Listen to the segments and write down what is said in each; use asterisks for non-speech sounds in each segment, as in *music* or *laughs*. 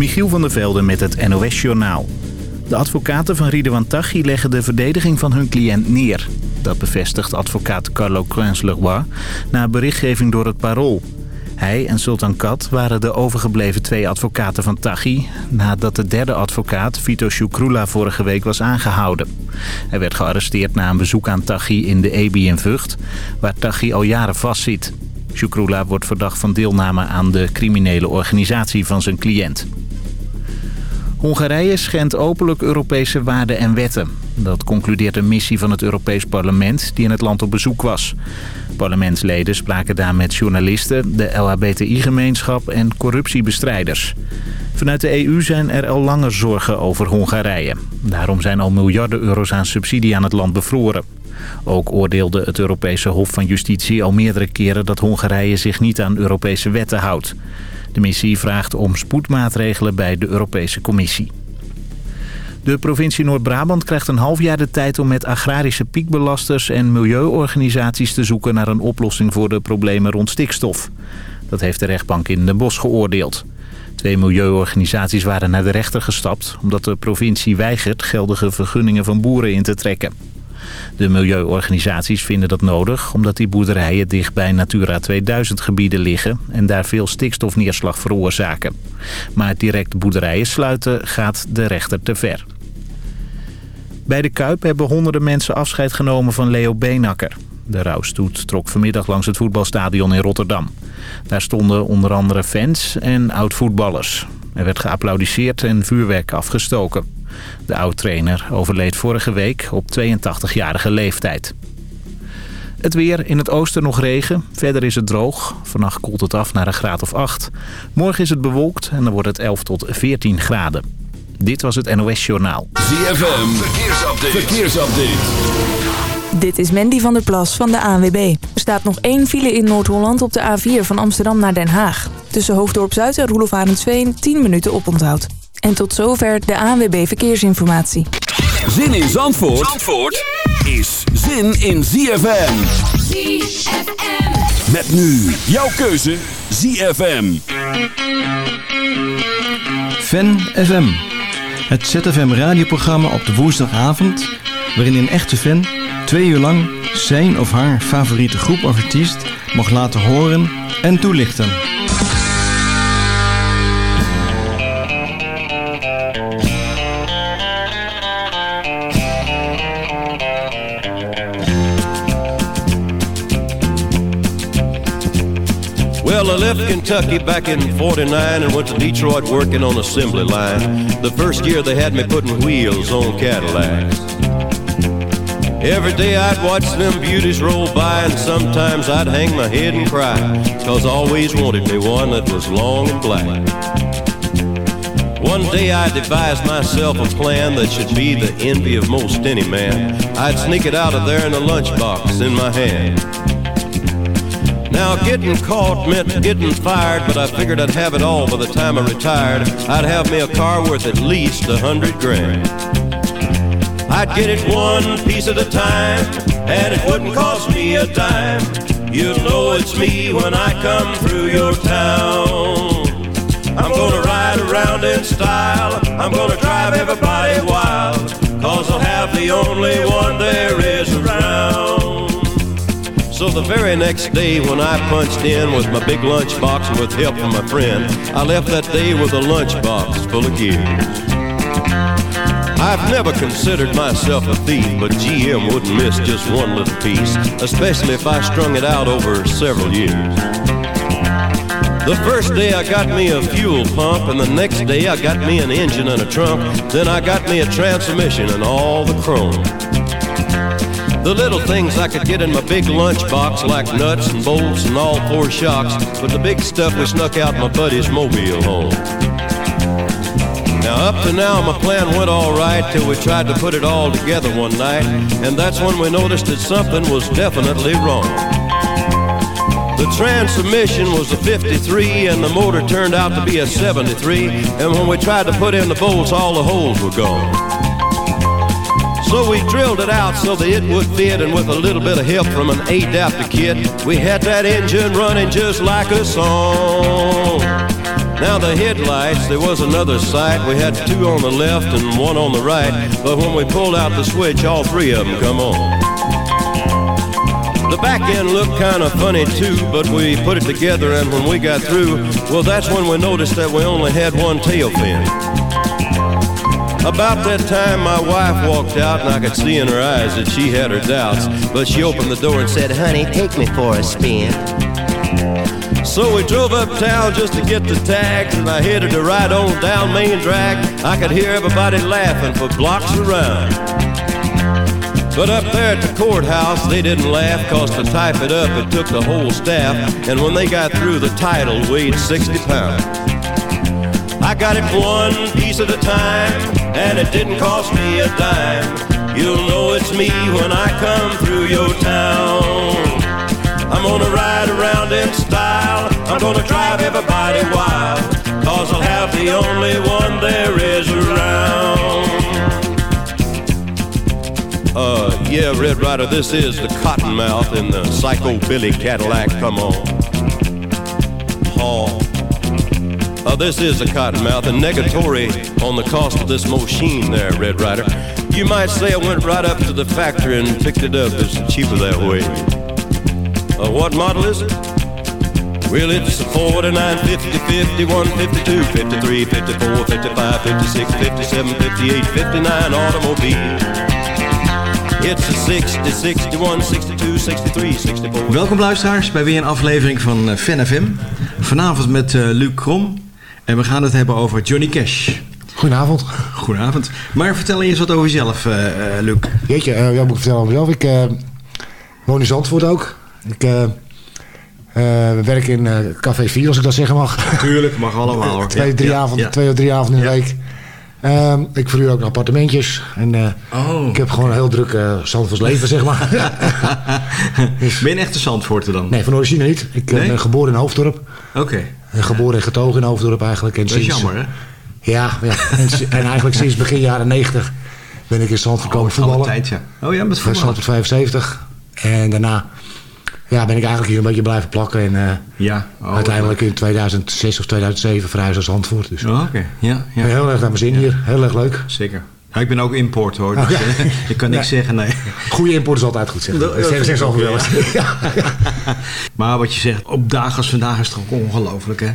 Michiel van der Velde met het NOS-journaal. De advocaten van Ridouan Taghi leggen de verdediging van hun cliënt neer. Dat bevestigt advocaat Carlo Crens-Leroy na berichtgeving door het Parool. Hij en Sultan Kat waren de overgebleven twee advocaten van Taghi... nadat de derde advocaat, Vito Shukrula, vorige week was aangehouden. Hij werd gearresteerd na een bezoek aan Taghi in de EBI Vught... waar Taghi al jaren vastzit. Shukrula wordt verdacht van deelname aan de criminele organisatie van zijn cliënt. Hongarije schendt openlijk Europese waarden en wetten. Dat concludeert een missie van het Europees Parlement die in het land op bezoek was. Parlementsleden spraken daar met journalisten, de LHBTI-gemeenschap en corruptiebestrijders. Vanuit de EU zijn er al langer zorgen over Hongarije. Daarom zijn al miljarden euro's aan subsidie aan het land bevroren. Ook oordeelde het Europese Hof van Justitie al meerdere keren dat Hongarije zich niet aan Europese wetten houdt. De missie vraagt om spoedmaatregelen bij de Europese Commissie. De provincie Noord-Brabant krijgt een half jaar de tijd om met agrarische piekbelasters en milieuorganisaties te zoeken naar een oplossing voor de problemen rond stikstof. Dat heeft de rechtbank in Den Bosch geoordeeld. Twee milieuorganisaties waren naar de rechter gestapt omdat de provincie weigert geldige vergunningen van boeren in te trekken. De milieuorganisaties vinden dat nodig omdat die boerderijen dicht bij Natura 2000 gebieden liggen en daar veel stikstofneerslag veroorzaken. Maar direct boerderijen sluiten gaat de rechter te ver. Bij de Kuip hebben honderden mensen afscheid genomen van Leo Beenakker. De rouwstoet trok vanmiddag langs het voetbalstadion in Rotterdam. Daar stonden onder andere fans en oud-voetballers. Er werd geapplaudisseerd en vuurwerk afgestoken. De oud-trainer overleed vorige week op 82-jarige leeftijd. Het weer, in het oosten nog regen. Verder is het droog. Vannacht koelt het af naar een graad of 8. Morgen is het bewolkt en dan wordt het 11 tot 14 graden. Dit was het NOS Journaal. ZFM, verkeersupdate. verkeersupdate. Dit is Mandy van der Plas van de ANWB. Er staat nog één file in Noord-Holland op de A4 van Amsterdam naar Den Haag. Tussen Hoofddorp Zuid en Roelof Arendsveen 10 minuten oponthoud. En tot zover de ANWB Verkeersinformatie. Zin in Zandvoort, Zandvoort is zin in ZFM. ZFM. Met nu jouw keuze ZFM. Fan FM. Het ZFM radioprogramma op de woensdagavond... waarin een echte fan twee uur lang zijn of haar favoriete groep of artiest... mag laten horen en toelichten. Well, I left Kentucky back in 49 and went to Detroit working on assembly line. The first year they had me putting wheels on Cadillacs. Every day I'd watch them beauties roll by and sometimes I'd hang my head and cry. Cause I always wanted me one that was long and black. One day I devised myself a plan that should be the envy of most any man. I'd sneak it out of there in a lunchbox in my hand. Now getting caught meant getting fired, but I figured I'd have it all by the time I retired. I'd have me a car worth at least a hundred grand. I'd get it one piece at a time, and it wouldn't cost me a dime. You'll know it's me when I come through your town. I'm gonna ride around in style, I'm gonna drive everybody wild, cause I'll have the only one there is around. So the very next day when I punched in with my big lunchbox with help from my friend, I left that day with a lunchbox full of gears. I've never considered myself a thief, but GM wouldn't miss just one little piece, especially if I strung it out over several years. The first day I got me a fuel pump, and the next day I got me an engine and a trunk. Then I got me a transmission and all the chrome. The little things I could get in my big lunchbox, like nuts and bolts and all four shocks, but the big stuff we snuck out my buddy's mobile home. Now up to now my plan went all right till we tried to put it all together one night, and that's when we noticed that something was definitely wrong. The transmission was a 53 and the motor turned out to be a 73, and when we tried to put in the bolts all the holes were gone. So we drilled it out so that it would fit, and with a little bit of help from an adapter kit, we had that engine running just like a song. Now the headlights, there was another sight. We had two on the left and one on the right. But when we pulled out the switch, all three of them come on. The back end looked kind of funny too, but we put it together and when we got through, well that's when we noticed that we only had one tail fin. About that time my wife walked out and I could see in her eyes that she had her doubts, but she opened the door and said, honey, take me for a spin. So we drove uptown just to get the tags and I headed to ride on down Main Drag. I could hear everybody laughing for blocks around. But up there at the courthouse, they didn't laugh, cause to type it up, it took the whole staff. And when they got through, the title weighed 60 pounds. I got it one piece at a time, and it didn't cost me a dime. You'll know it's me when I come through your town. I'm gonna ride around in style, I'm gonna drive everybody wild, cause I'll have the only one there is around. Uh, yeah, Red Rider, this is the Cottonmouth in the Psycho Billy Cadillac. Come on. Hall. Uh, this is a Cottonmouth, and negatory on the cost of this machine there, Red Rider. You might say I went right up to the factory and picked it up. It's cheaper that way. Uh, what model is it? Well, it's a 49, 50, 51, 52, 53, 54, 55, 56, 57, 58, 59 automobile. It's a 60, 61, 62, 63, 64. Welkom luisteraars bij weer een aflevering van uh, Fan FM. Vanavond met uh, Luc Krom. En we gaan het hebben over Johnny Cash. Goedenavond. Goedenavond. Maar vertel eens wat over jezelf, uh, Luc. Jeetje, uh, ja, moet ik vertellen over mezelf. Ik woon in Zandvoort ook. Ik werk in Café 4, als ik dat zeggen mag. Tuurlijk, mag allemaal hoor. *laughs* twee, drie ja, avonden, ja. twee of drie avonden in de week. Um, ik verhuur ook nog appartementjes. En uh, oh, ik heb gewoon een heel druk uh, Zandvoorts leven, zeg maar. *laughs* dus, ben je een echte Zandvoorter dan? Nee, van origine niet. Ik nee? ben geboren in Hoofddorp. Oké. Okay. Geboren en getogen in Hoofddorp eigenlijk. En dat is jammer, hè? Ja, ja. en, en, eigenlijk sinds begin jaren 90 ben ik in Zandvoort komen oh, voetballen. Tijd, ja. Oh ja, met voetballen. Zandvoort 75. En daarna ja, ben ik eigenlijk hier een beetje blijven plakken. En uh, ja. oh, uiteindelijk in 2006 of 2007 verhuisd als Zandvoort. Dus. Oh, Oké, okay. ja, ja. Heel erg naar mijn zin ja. hier. Heel erg leuk. Zeker. Ja, ik ben ook import hoor. Dus, oh, ja. ik kan niks ja. zeggen, nee. Goede import is altijd goed zeggen. Dat zeggen ze wel. *laughs* *laughs* Maar wat je zegt, op dagen als vandaag is het ook ongelooflijk hè.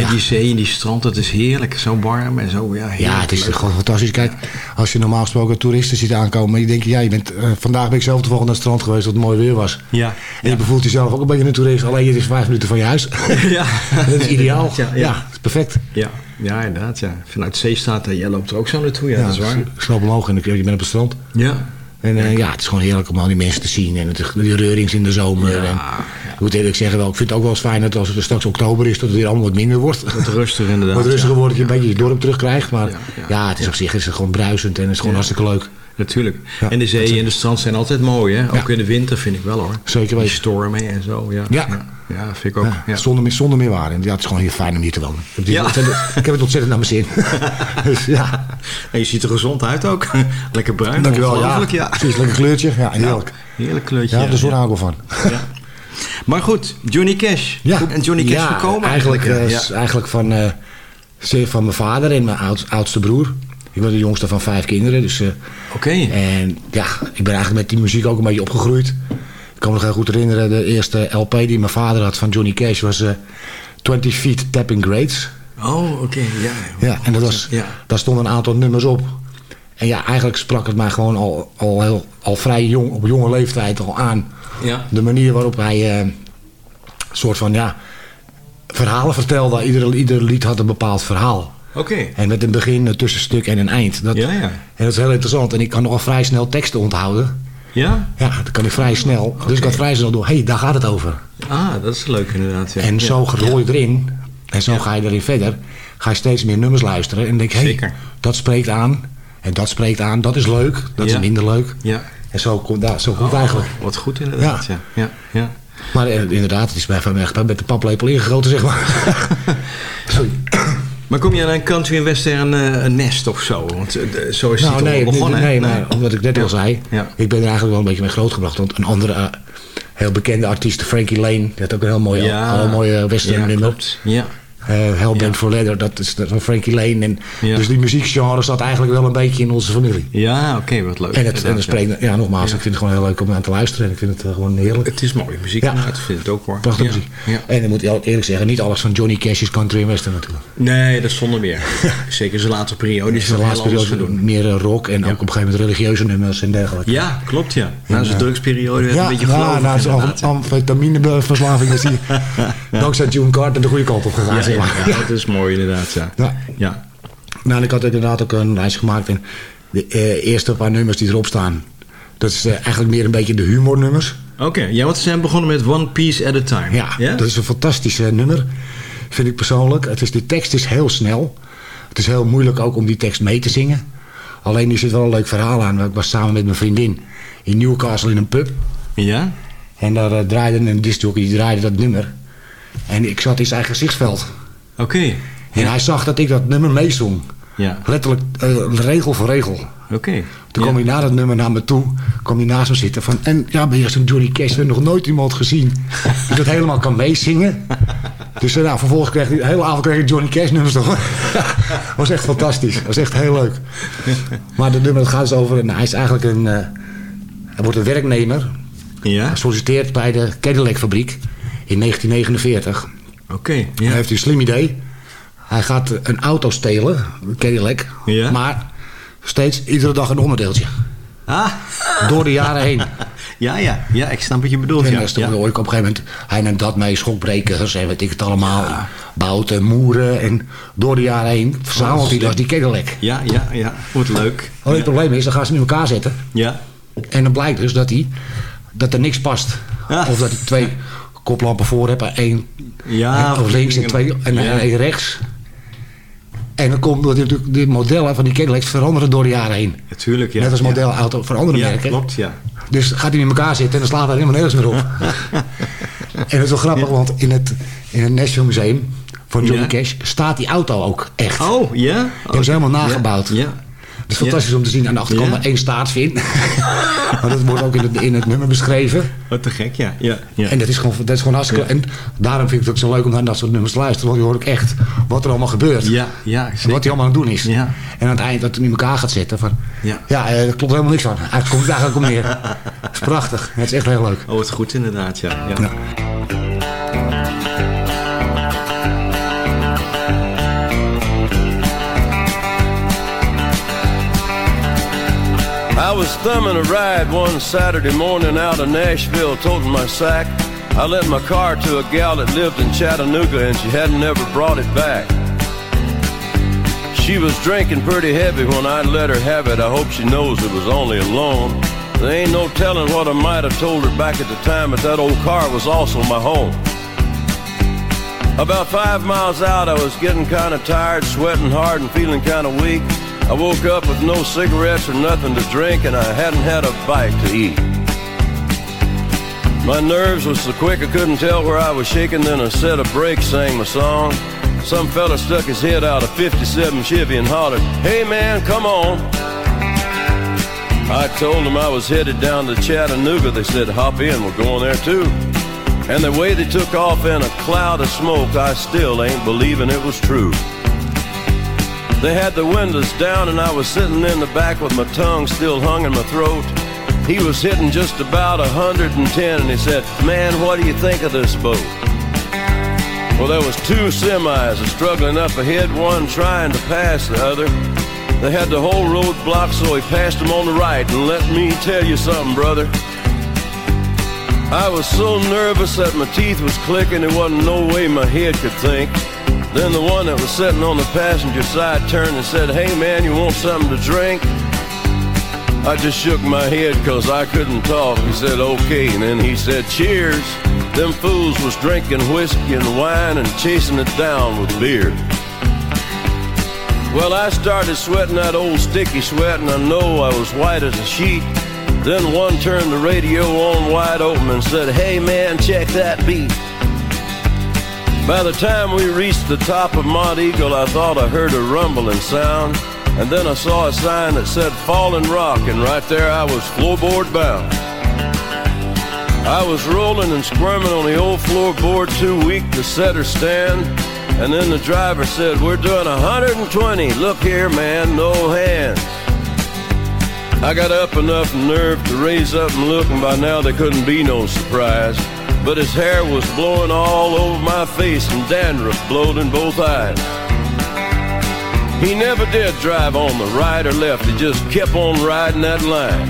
Ja. Die zee en die strand, dat is heerlijk. Zo warm en zo. Ja, ja het is gewoon fantastisch. Kijk, als je normaal gesproken toeristen ziet aankomen... en je denkt, ja, je bent, uh, vandaag ben ik zelf toevallig naar het strand geweest... dat het mooi weer was. Ja. En je bevoelt jezelf ook een beetje een toerist. Alleen het is vijf minuten van je huis. *laughs* Ja. dat is ideaal. Ja, ja. is perfect. Ja. Ja, inderdaad. Ja. Vanuit zee staat jij loopt er ook zo naartoe. Ja, dat is waar. Snel omhoog en je bent op het strand. Ja. En uh, ja, het is gewoon heerlijk om al die mensen te zien. En het, die reurings in de zomer. Ja, en, ja. Ik moet eerlijk zeggen, wel, ik vind het ook wel eens fijn dat als het straks oktober is... dat het weer allemaal wat minder wordt. Wat rustiger inderdaad. wat rustiger wordt, dat je een beetje je dorp terugkrijgt. Maar ja, het is op zich is het gewoon bruisend en het is gewoon hartstikke leuk. Natuurlijk. en de zee en de strand zijn altijd mooi, hè? Ook in de winter vind ik wel, hoor. Zeker weten. Die stormen en zo, ja. Ja. Ja, vind ik ook. Ja. Zonder, meer, zonder meer waar. En ja, het is gewoon heel fijn om hier te wonen. Ik heb, het, ik heb het ontzettend naar mijn zin. *laughs* dus, ja. En je ziet er gezond uit ook. *laughs* lekker bruin. Dankjewel, ja. ja. Precies, lekker kleurtje. Ja, heerlijk. heerlijk kleurtje. Ja, de zon hou ik wel van. Ja. Maar goed, Johnny Cash. Ja. En Johnny Cash gekomen? Eigenlijk, uh, ja. eigenlijk van, uh, van mijn vader en mijn oud, oudste broer. Ik ben de jongste van vijf kinderen. Dus, uh, Oké. Okay. En ja, ik ben eigenlijk met die muziek ook een beetje opgegroeid. Ik kan me nog heel goed herinneren, de eerste LP die mijn vader had van Johnny Cash was uh, 20 Feet Tapping Grades. Oh, oké, okay. ja. Ja, en dat was, ja. daar stonden een aantal nummers op. En ja, eigenlijk sprak het mij gewoon al, al, heel, al vrij jong, op jonge leeftijd al aan. Ja. De manier waarop hij uh, soort van, ja, verhalen vertelde. Ieder, ieder lied had een bepaald verhaal. Oké. Okay. En met een begin, een tussenstuk en een eind. Dat, ja, ja. En dat is heel interessant. En ik kan nogal vrij snel teksten onthouden. Ja? Ja, dat kan ik vrij snel. Okay. Dus ik had vrij snel door, hé, hey, daar gaat het over. Ah, dat is leuk inderdaad. Ja. En zo rol je erin. En zo ga je erin verder. Ga je steeds meer nummers luisteren. En denk, hé, hey, dat spreekt aan. En dat spreekt aan. Dat is leuk. Dat is minder leuk. Ja. En zo komt dat zo goed oh, eigenlijk. Wat goed inderdaad, ja. ja. ja. Maar eh, inderdaad, het is bij van echt met de paplepel ingegoten, zeg maar. *laughs* Sorry. Maar kom je aan een country en western uh, nest of zo? Want uh, zo is nou, het nee, begonnen. Nee, nee, maar omdat ik net al zei. Ik ben er eigenlijk wel een beetje mee grootgebracht. Want een andere uh, heel bekende artiest, Frankie Lane. Die had ook een heel mooi, heel mooi western ja, nummer. Ja. Uh, Hellbent Ja. for Leather, dat is van Frankie Lane. En, Ja. Dus die muziekgenre zat eigenlijk wel een beetje in onze familie. Ja, oké, wat leuk. En het, en spreekt, ja, nogmaals, ik vind het gewoon heel leuk om aan te luisteren. En ik vind het eh, gewoon heerlijk. Het is mooie muziek, Ja. Ik vind het ook hoor. Prachtige Ja, muziek. Ja. En dan moet eerlijk zeggen, niet alles van Johnny Cash is country en western natuurlijk. Nee, dat is zonder meer. *laughs* Zeker zijn laatste periode is heel anders periode meer eh, rock en ook op een gegeven moment religieuze nummers en dergelijke. Ja, klopt ja. Na zijn drugsperiode Ja, een beetje ja, gelovig na zijn ja. amfetamineverslaving is hij *laughs* dankzij June Carter de goede kant op gegaan. Ja, zeg ja, maar. ja, dat is mooi inderdaad, ja. Ja. Ja. Nou, en ik had inderdaad ook een lijst gemaakt. En de eh, eerste paar nummers die erop staan, dat is eh, eigenlijk meer een beetje de humornummers. Oké, ja, want ze zijn begonnen met One Piece at a Time. Ja, dat is een fantastisch eh, nummer, vind ik persoonlijk. Het is, de tekst is heel snel. Het is heel moeilijk ook om die tekst mee te zingen. Alleen er zit wel een leuk verhaal aan. Ik was samen met mijn vriendin in Newcastle in een pub. Ja? En daar eh, draaide een discjockey, die draaide dat nummer. En ik zat in zijn veld. Oké. En hij zag dat ik dat nummer meezong. Ja, Letterlijk eh, regel voor regel. oké. Toen kwam hij na dat nummer naar me toe. kwam hij naast me zitten van... En ja, ben je zo'n Johnny Cash? We nog nooit iemand gezien *laughs* die dat helemaal kan meezingen. Dus eh, nou, vervolgens kreeg hij... De hele avond kreeg ik Johnny Cash nummers toch. *laughs* was echt fantastisch. was echt heel leuk. Maar dat nummer dat gaat dus over... Nou, hij is eigenlijk een... eh, hij wordt een werknemer. Ja? Hij solliciteert bij de Cadillac fabriek in 1949. Oké, Hij ja. heeft een slim idee. Hij gaat een auto stelen, een Cadillac. Ja. Maar steeds iedere dag een onderdeeltje. Ah, Door de jaren heen. *laughs* ja, ja. Ja, ik snap wat je bedoelt, En ja. ja. hoor ik op een gegeven moment... Hij neemt dat mee, schokbrekers en weet ik het allemaal. Bouten, moeren. En door de jaren heen verzamelt hij dus die Cadillac. Ja, ja, ja. Wordt leuk. Alleen het probleem is, dan gaan ze in elkaar zetten. Ja. En dan blijkt dus dat, hij, dat er niks past. Ja. Of dat hij twee koplampen voor hebt. en één Ja, links en twee en, Ja. en één rechts. En dan komt dat natuurlijk de modellen van die Cadillacs veranderen door de jaren heen. Natuurlijk, ja. Net als modelauto van andere Ja, merken. klopt, ja. Dus gaat hij in elkaar zitten en dan slaat hij helemaal nergens meer op. *laughs* en dat is wel grappig, want in het, in het Nashville Museum van Johnny. Cash staat die auto ook echt. Oh, ja? Die hebben ze helemaal nagebouwd. Ja. Het is fantastisch om te zien aan de achterkant maar één staartvin. *laughs* maar dat wordt ook in het, in het nummer beschreven. Wat te gek, ja. ja, ja. En dat is gewoon, dat is gewoon hartstikke... En daarom vind ik het ook zo leuk om naar dat soort nummers te luisteren. Want je hoort ook echt wat er allemaal gebeurt. ja, ja, En zeker. wat hij allemaal aan het doen is. Ja. En aan het eind dat hij in elkaar gaat zetten. Van, Ja. ja, eh, er klopt helemaal niks van. Eigenlijk komt het eigenlijk om neer. *laughs* Het is prachtig. Het is echt heel leuk. Oh, wat goed inderdaad, ja. ja. Ja. I was thumbing a ride one Saturday morning out of Nashville, toting my sack. I lent my car to a gal that lived in Chattanooga and she hadn't ever brought it back. She was drinking pretty heavy when I let her have it. I hope she knows it was only a loan. There ain't no telling what I might have told her back at the time, but that old car was also my home. About five miles out, I was getting kind of tired, sweating hard, and feeling kind of weak. I woke up with no cigarettes or nothing to drink, and I hadn't had a bite to eat. My nerves was so quick I couldn't tell where I was shaking, then a set of brakes sang my song. Some fella stuck his head out of 57 Chevy and hollered, Hey man, come on. I told them I was headed down to Chattanooga. They said, hop in, we're going there too. And the way they took off in a cloud of smoke, I still ain't believing it was true. They had the windows down and I was sitting in the back with my tongue still hung in my throat. He was hitting just about 110 and he said, man, what do you think of this boat? Well, there was two semis struggling up ahead, one trying to pass the other. They had the whole road blocked, so he passed them on the right. And let me tell you something, brother. I was so nervous that my teeth was clicking, there wasn't no way my head could think. Then the one that was sitting on the passenger side turned and said, Hey man, you want something to drink? I just shook my head cause I couldn't talk. He said, okay. And then he said, cheers. Them fools was drinking whiskey and wine and chasing it down with beer. Well, I started sweating that old sticky sweat and I know I was white as a sheet. Then one turned the radio on wide open and said, hey man, check that beat. By the time we reached the top of Mont Eagle, I thought I heard a rumbling sound. And then I saw a sign that said Fallen Rock, and right there I was floorboard bound. I was rolling and squirming on the old floorboard, too weak to set or stand. And then the driver said, We're doing 120. Look here, man, no hands. I got up enough nerve to raise up and look, and by now there couldn't be no surprise. But his hair was blowing all over my face, and dandruff blowed in both eyes. He never did drive on the right or left, he just kept on riding that line.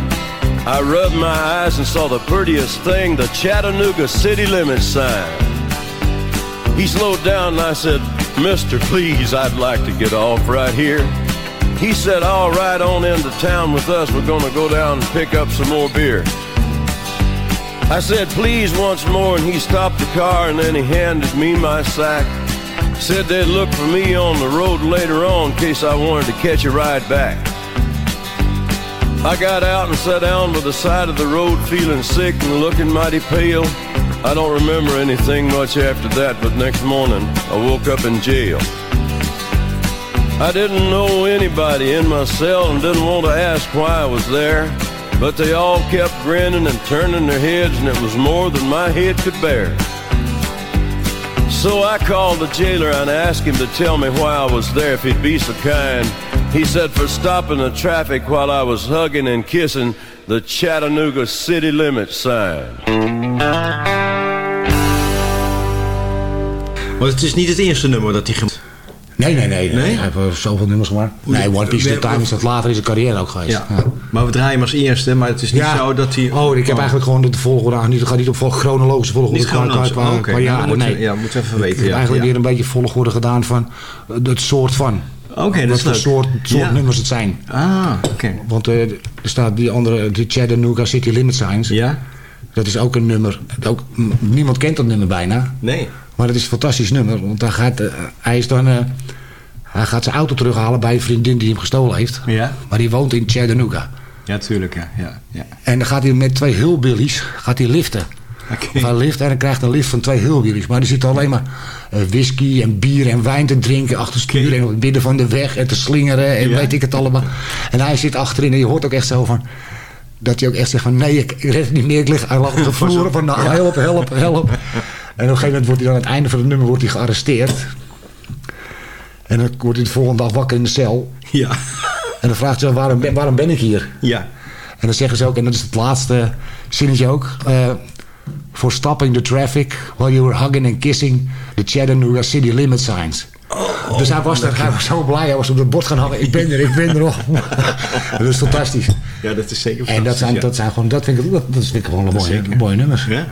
I rubbed my eyes and saw the prettiest thing, the Chattanooga city limit sign. He slowed down and I said, Mister, please, I'd like to get off right here. He said, I'll ride on into town with us. We're going to go down and pick up some more beer. I said, please, once more, and he stopped the car and then he handed me my sack. Said they'd look for me on the road later on in case I wanted to catch a ride back. I got out and sat down by the side of the road feeling sick and looking mighty pale. I don't remember anything much after that, but next morning I woke up in jail. I didn't know anybody in my cell and didn't want to ask why I was there, but they all kept grinning and turning their heads, and it was more than my head could bear. So I called the jailer and asked him to tell me why I was there if he'd be so kind. He said for stopping the traffic while I was hugging and kissing the Chattanooga city limit sign. Maar het is niet het eerste nummer dat hij Nee, nee, nee. Nee? Hij heeft wel zoveel nummers gemaakt. Nee, One Piece of we- Time is dat later in zijn carrière ook geweest. Ja. Maar we draaien hem als eerste, maar het is niet Ja. zo dat hij... Oh, ik heb eigenlijk gewoon de volgorde aan. Niet, ga niet op chronologische volgorde. Niet qua- chronologisch. qua- qua- Oh, qua jaren, we- nee. ja, moeten we even weten, Ik heb eigenlijk weer een beetje volgorde gedaan van eh, het soort van. Oké, dat Wat is voor leuk. soort, soort Ja. nummers het zijn. Ah, oké. Want eh, er staat die andere, die Chattanooga City Limit Signs. Ja? Dat is ook een nummer. Ook, niemand kent dat nummer bijna. Nee. Maar het is een fantastisch nummer. Want dan gaat, eh, hij, is dan, eh, hij gaat zijn auto terughalen bij een vriendin die hem gestolen heeft. Ja? Maar die woont in Chattanooga. Ja, tuurlijk, ja. ja, ja. En dan gaat hij met twee hillbillies gaat hij liften. Of hij lift en hij krijgt een lift van twee hillbillies. Maar die zitten alleen maar eh, whisky en bier en wijn te drinken achter stuur. En op het midden van de weg en te slingeren en Ja. weet ik het allemaal. En hij zit achterin en je hoort ook echt zo van... Dat hij ook echt zegt van nee, ik ik red het niet meer. Ik lig, hij lag op de *laughs* vloer van nou, help, help, help. En op een gegeven moment wordt hij dan aan het einde van het nummer wordt hij gearresteerd. En dan wordt hij de volgende dag wakker in de cel. Ja. En dan vraagt hij waarom, ben- waarom ben ik hier? Ja. En dan zeggen ze ook, en dat is het laatste zinnetje ook... eh, For stopping the traffic while you were hugging and kissing the Chattanooga city limit signs. dus hij was, er, hij was zo blij, hij was op het bord gaan hangen. Ik ben er, ik ben er nog. *laughs* dat is fantastisch. Ja, dat is zeker En dat zijn, fantastisch, ja. dat zijn gewoon, dat vind ik, dat, dat vind ik gewoon een mooie, mooie nummers. Ja.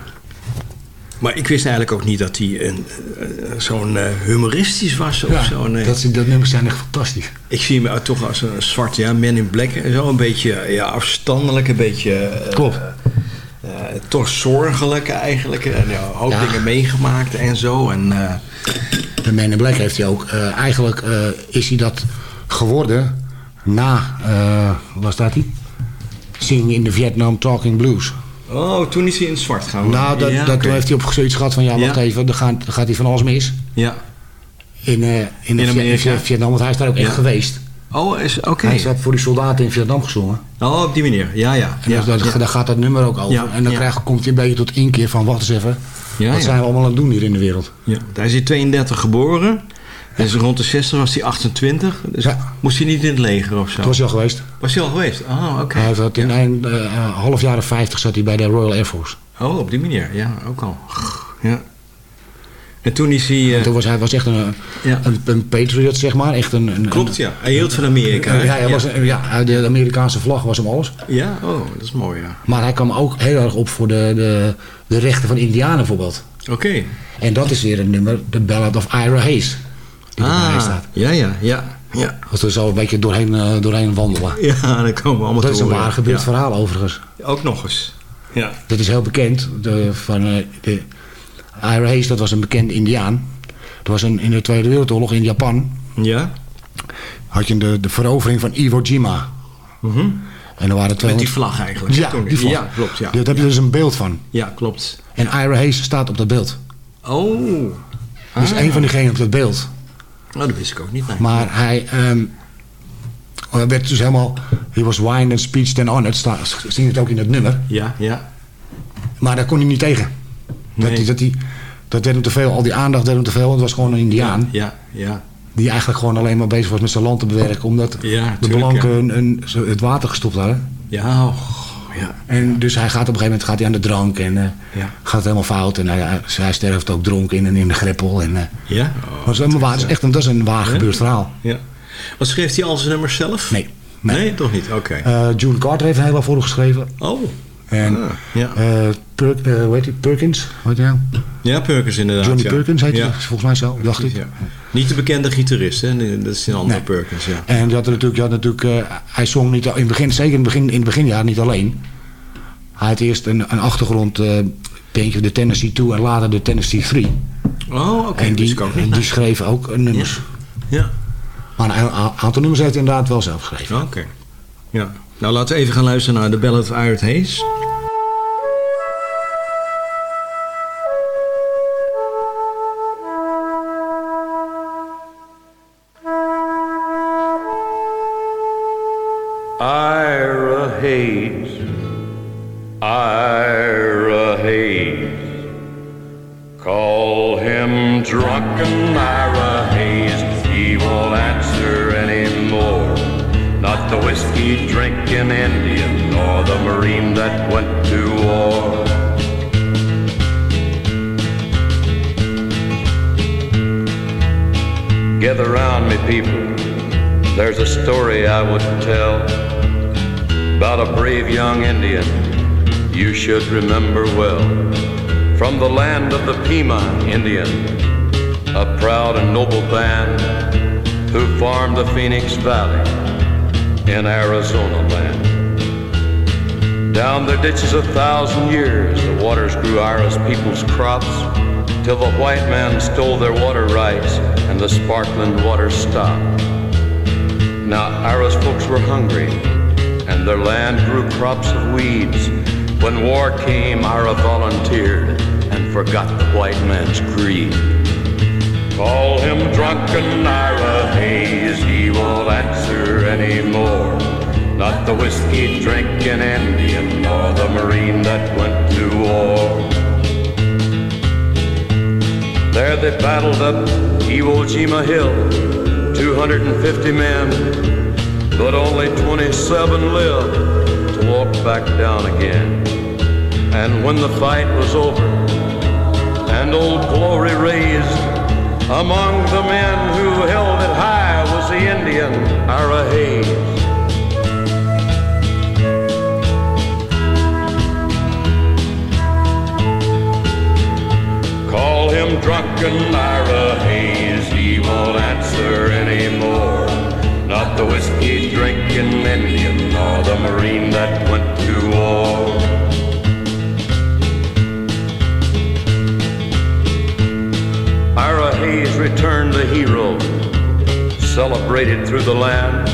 Maar ik wist eigenlijk ook niet dat hij een, eh, zo'n eh, humoristisch was of Ja, zo. Nee. dat, zijn- dat nummers zijn echt fantastisch. Ik zie hem toch als een zwart, ja, man in black. en Zo een beetje ja, afstandelijk, een beetje... eh, Klopt. eh, toch zorgelijk eigenlijk. En ja, een hoop Ja. dingen meegemaakt en zo. En, eh, De Man in Black heeft hij ook. eh, eigenlijk eh, is hij dat geworden na, eh waar staat hij? Singing in the Vietnam Talking Blues. Oh, toen is hij in het zwart gaan. Nou, dat, ja, dat toen heeft hij op zoiets gehad van... ja, wacht Ja. even, dan gaat, dan gaat hij van alles mis. Ja. In, eh, in, In Amerika? Vietnam, want hij is daar ook echt geweest. Oh, is oké. Hij heeft voor die soldaten in Vietnam gezongen. Oh, op die manier. Ja, ja. En ja, daar, daar- ja. daar gaat dat nummer ook over. Ja, en dan krijg, komt hij een beetje tot inkeer van... wacht eens even, Ja, wat zijn we allemaal aan het doen hier in de wereld? Ja, hij is in 32 geboren. Dus rond de 60 was hij 28. Dus Ja. moest hij niet in het leger of zo? Toen was hij al geweest. Was hij al geweest? Oh, oké. Hij dat in Ja. een eh, half jaren 50 zat hij bij de Royal Air Force. Oh, op die manier. Ja, ook al. Ja. En toen is hij... eh, En toen was hij was echt een, Ja. een, een patriot, zeg maar. Echt een, een, Klopt, ja. Hij hield van Amerika. Ja, hij was, ja, de Amerikaanse vlag was hem alles. Ja, oh, dat is mooi, ja. Maar hij kwam ook heel erg op voor de, de, de rechten van Indianen bijvoorbeeld. Oké. En dat is weer een nummer, The Ballad of Ira Hayes. Die erbij Ah, staat. ja, ja, ja. Ja, Als we zo een beetje doorheen, eh, doorheen wandelen. ja dan komen we allemaal Dat is een door, waar ja. gebeurd Ja. verhaal overigens. Ook nog eens. Ja. Dat is heel bekend. De, van, eh, de, Ira Hayes, dat was een bekende indiaan. Dat was een, in de Tweede Wereldoorlog in Japan. Ja? Had je de, de verovering van Iwo Jima. En er waren twee Met die vlag eigenlijk. Ja, die vlag. Ja, klopt, ja. Daar heb je dus een beeld van. Ja, klopt. En Ira Hayes staat op dat beeld. Oh. Dus een van diegenen op dat beeld. Nou, dat wist ik ook niet. Nee. Maar hij hij werd dus helemaal... He was wine and speech then honored. Staat, zingt het ook in het nummer. Ja, ja. Maar daar kon hij niet tegen. Dat hij, dat hij, Dat werd hem te veel, al die aandacht werd hem te veel. Het was gewoon een indiaan. Ja, ja. Die eigenlijk gewoon alleen maar bezig was met zijn land te bewerken. Omdat Ja, de tuurlijk, blanken ja. hun- hun- zo- het water gestopt hadden. Ja, oh, ja. En dus hij gaat op een gegeven moment gaat hij aan de drank. En eh, Ja. gaat het helemaal fout. En hij, hij, sterft ook dronken in, in de greppel. En, eh, Ja? dat is helemaal waar. Is echt een, dat is een waar gebeurd verhaal. Ja. Wat schreef hij al zijn nummers zelf? Nee. Nee, nee. toch niet? Oké. Eh, June Carter heeft een wat voor geschreven. oh, En Ah, ja. eh, Per, eh, hoe heet? Perkins? Hoe heet hij nou? ja, Perkins inderdaad. Johnny ja. Perkins heet ja. hij volgens mij zo, dacht ik. Niet de bekende gitarist, hè? Dat is een andere Nee. Perkins, ja. En je had natuurlijk, je had natuurlijk eh, hij zong niet, in het begin, zeker in het, begin, in het beginjaar niet alleen. Hij had eerst een, een achtergrond, eh bandje, de Tennessee 2 en later de Tennessee 3. Oh, oké. en die, en die schreef ook nummers. Ja, Maar een aantal nummers heeft hij inderdaad wel zelf geschreven. oké. Ja. Nou, laten we even gaan luisteren naar The Ballad of Iron Hayes. Ditches a thousand years, the waters grew Ira's people's crops, till the white man stole their water rights and the sparkling water stopped. Now Ira's folks were hungry, and their land grew crops of weeds. When war came, Ira volunteered and forgot the white man's greed. Call him drunken Ira Hayes, he won't answer anymore. Not the whiskey drinking Indian, nor the Marine that went to war. There they battled up Iwo Jima Hill, 250 men, but only 27 lived to walk back down again. And when the fight was over and old glory raised, among the men who held it high was the Indian Ira Hayes. Drunken Ira Hayes, he won't answer anymore. Not the whiskey drinking Indian, nor the Marine that went to war. Ira Hayes returned the hero, celebrated through the land.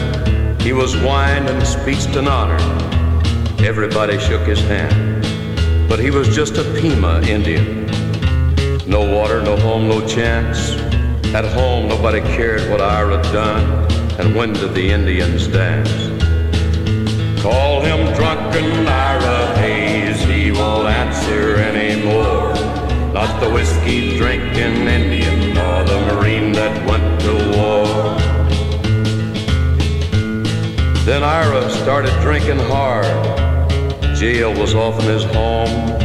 He was wined and speeched and honored. Everybody shook his hand, but he was just a Pima Indian. No water, no home, no chance. At home, nobody cared what Ira done, and when did the Indians dance? Call him drunken Ira Hayes, he won't answer anymore. Not the whiskey drinking Indian, nor the Marine that went to war. Then Ira started drinking hard. Jail was often his home.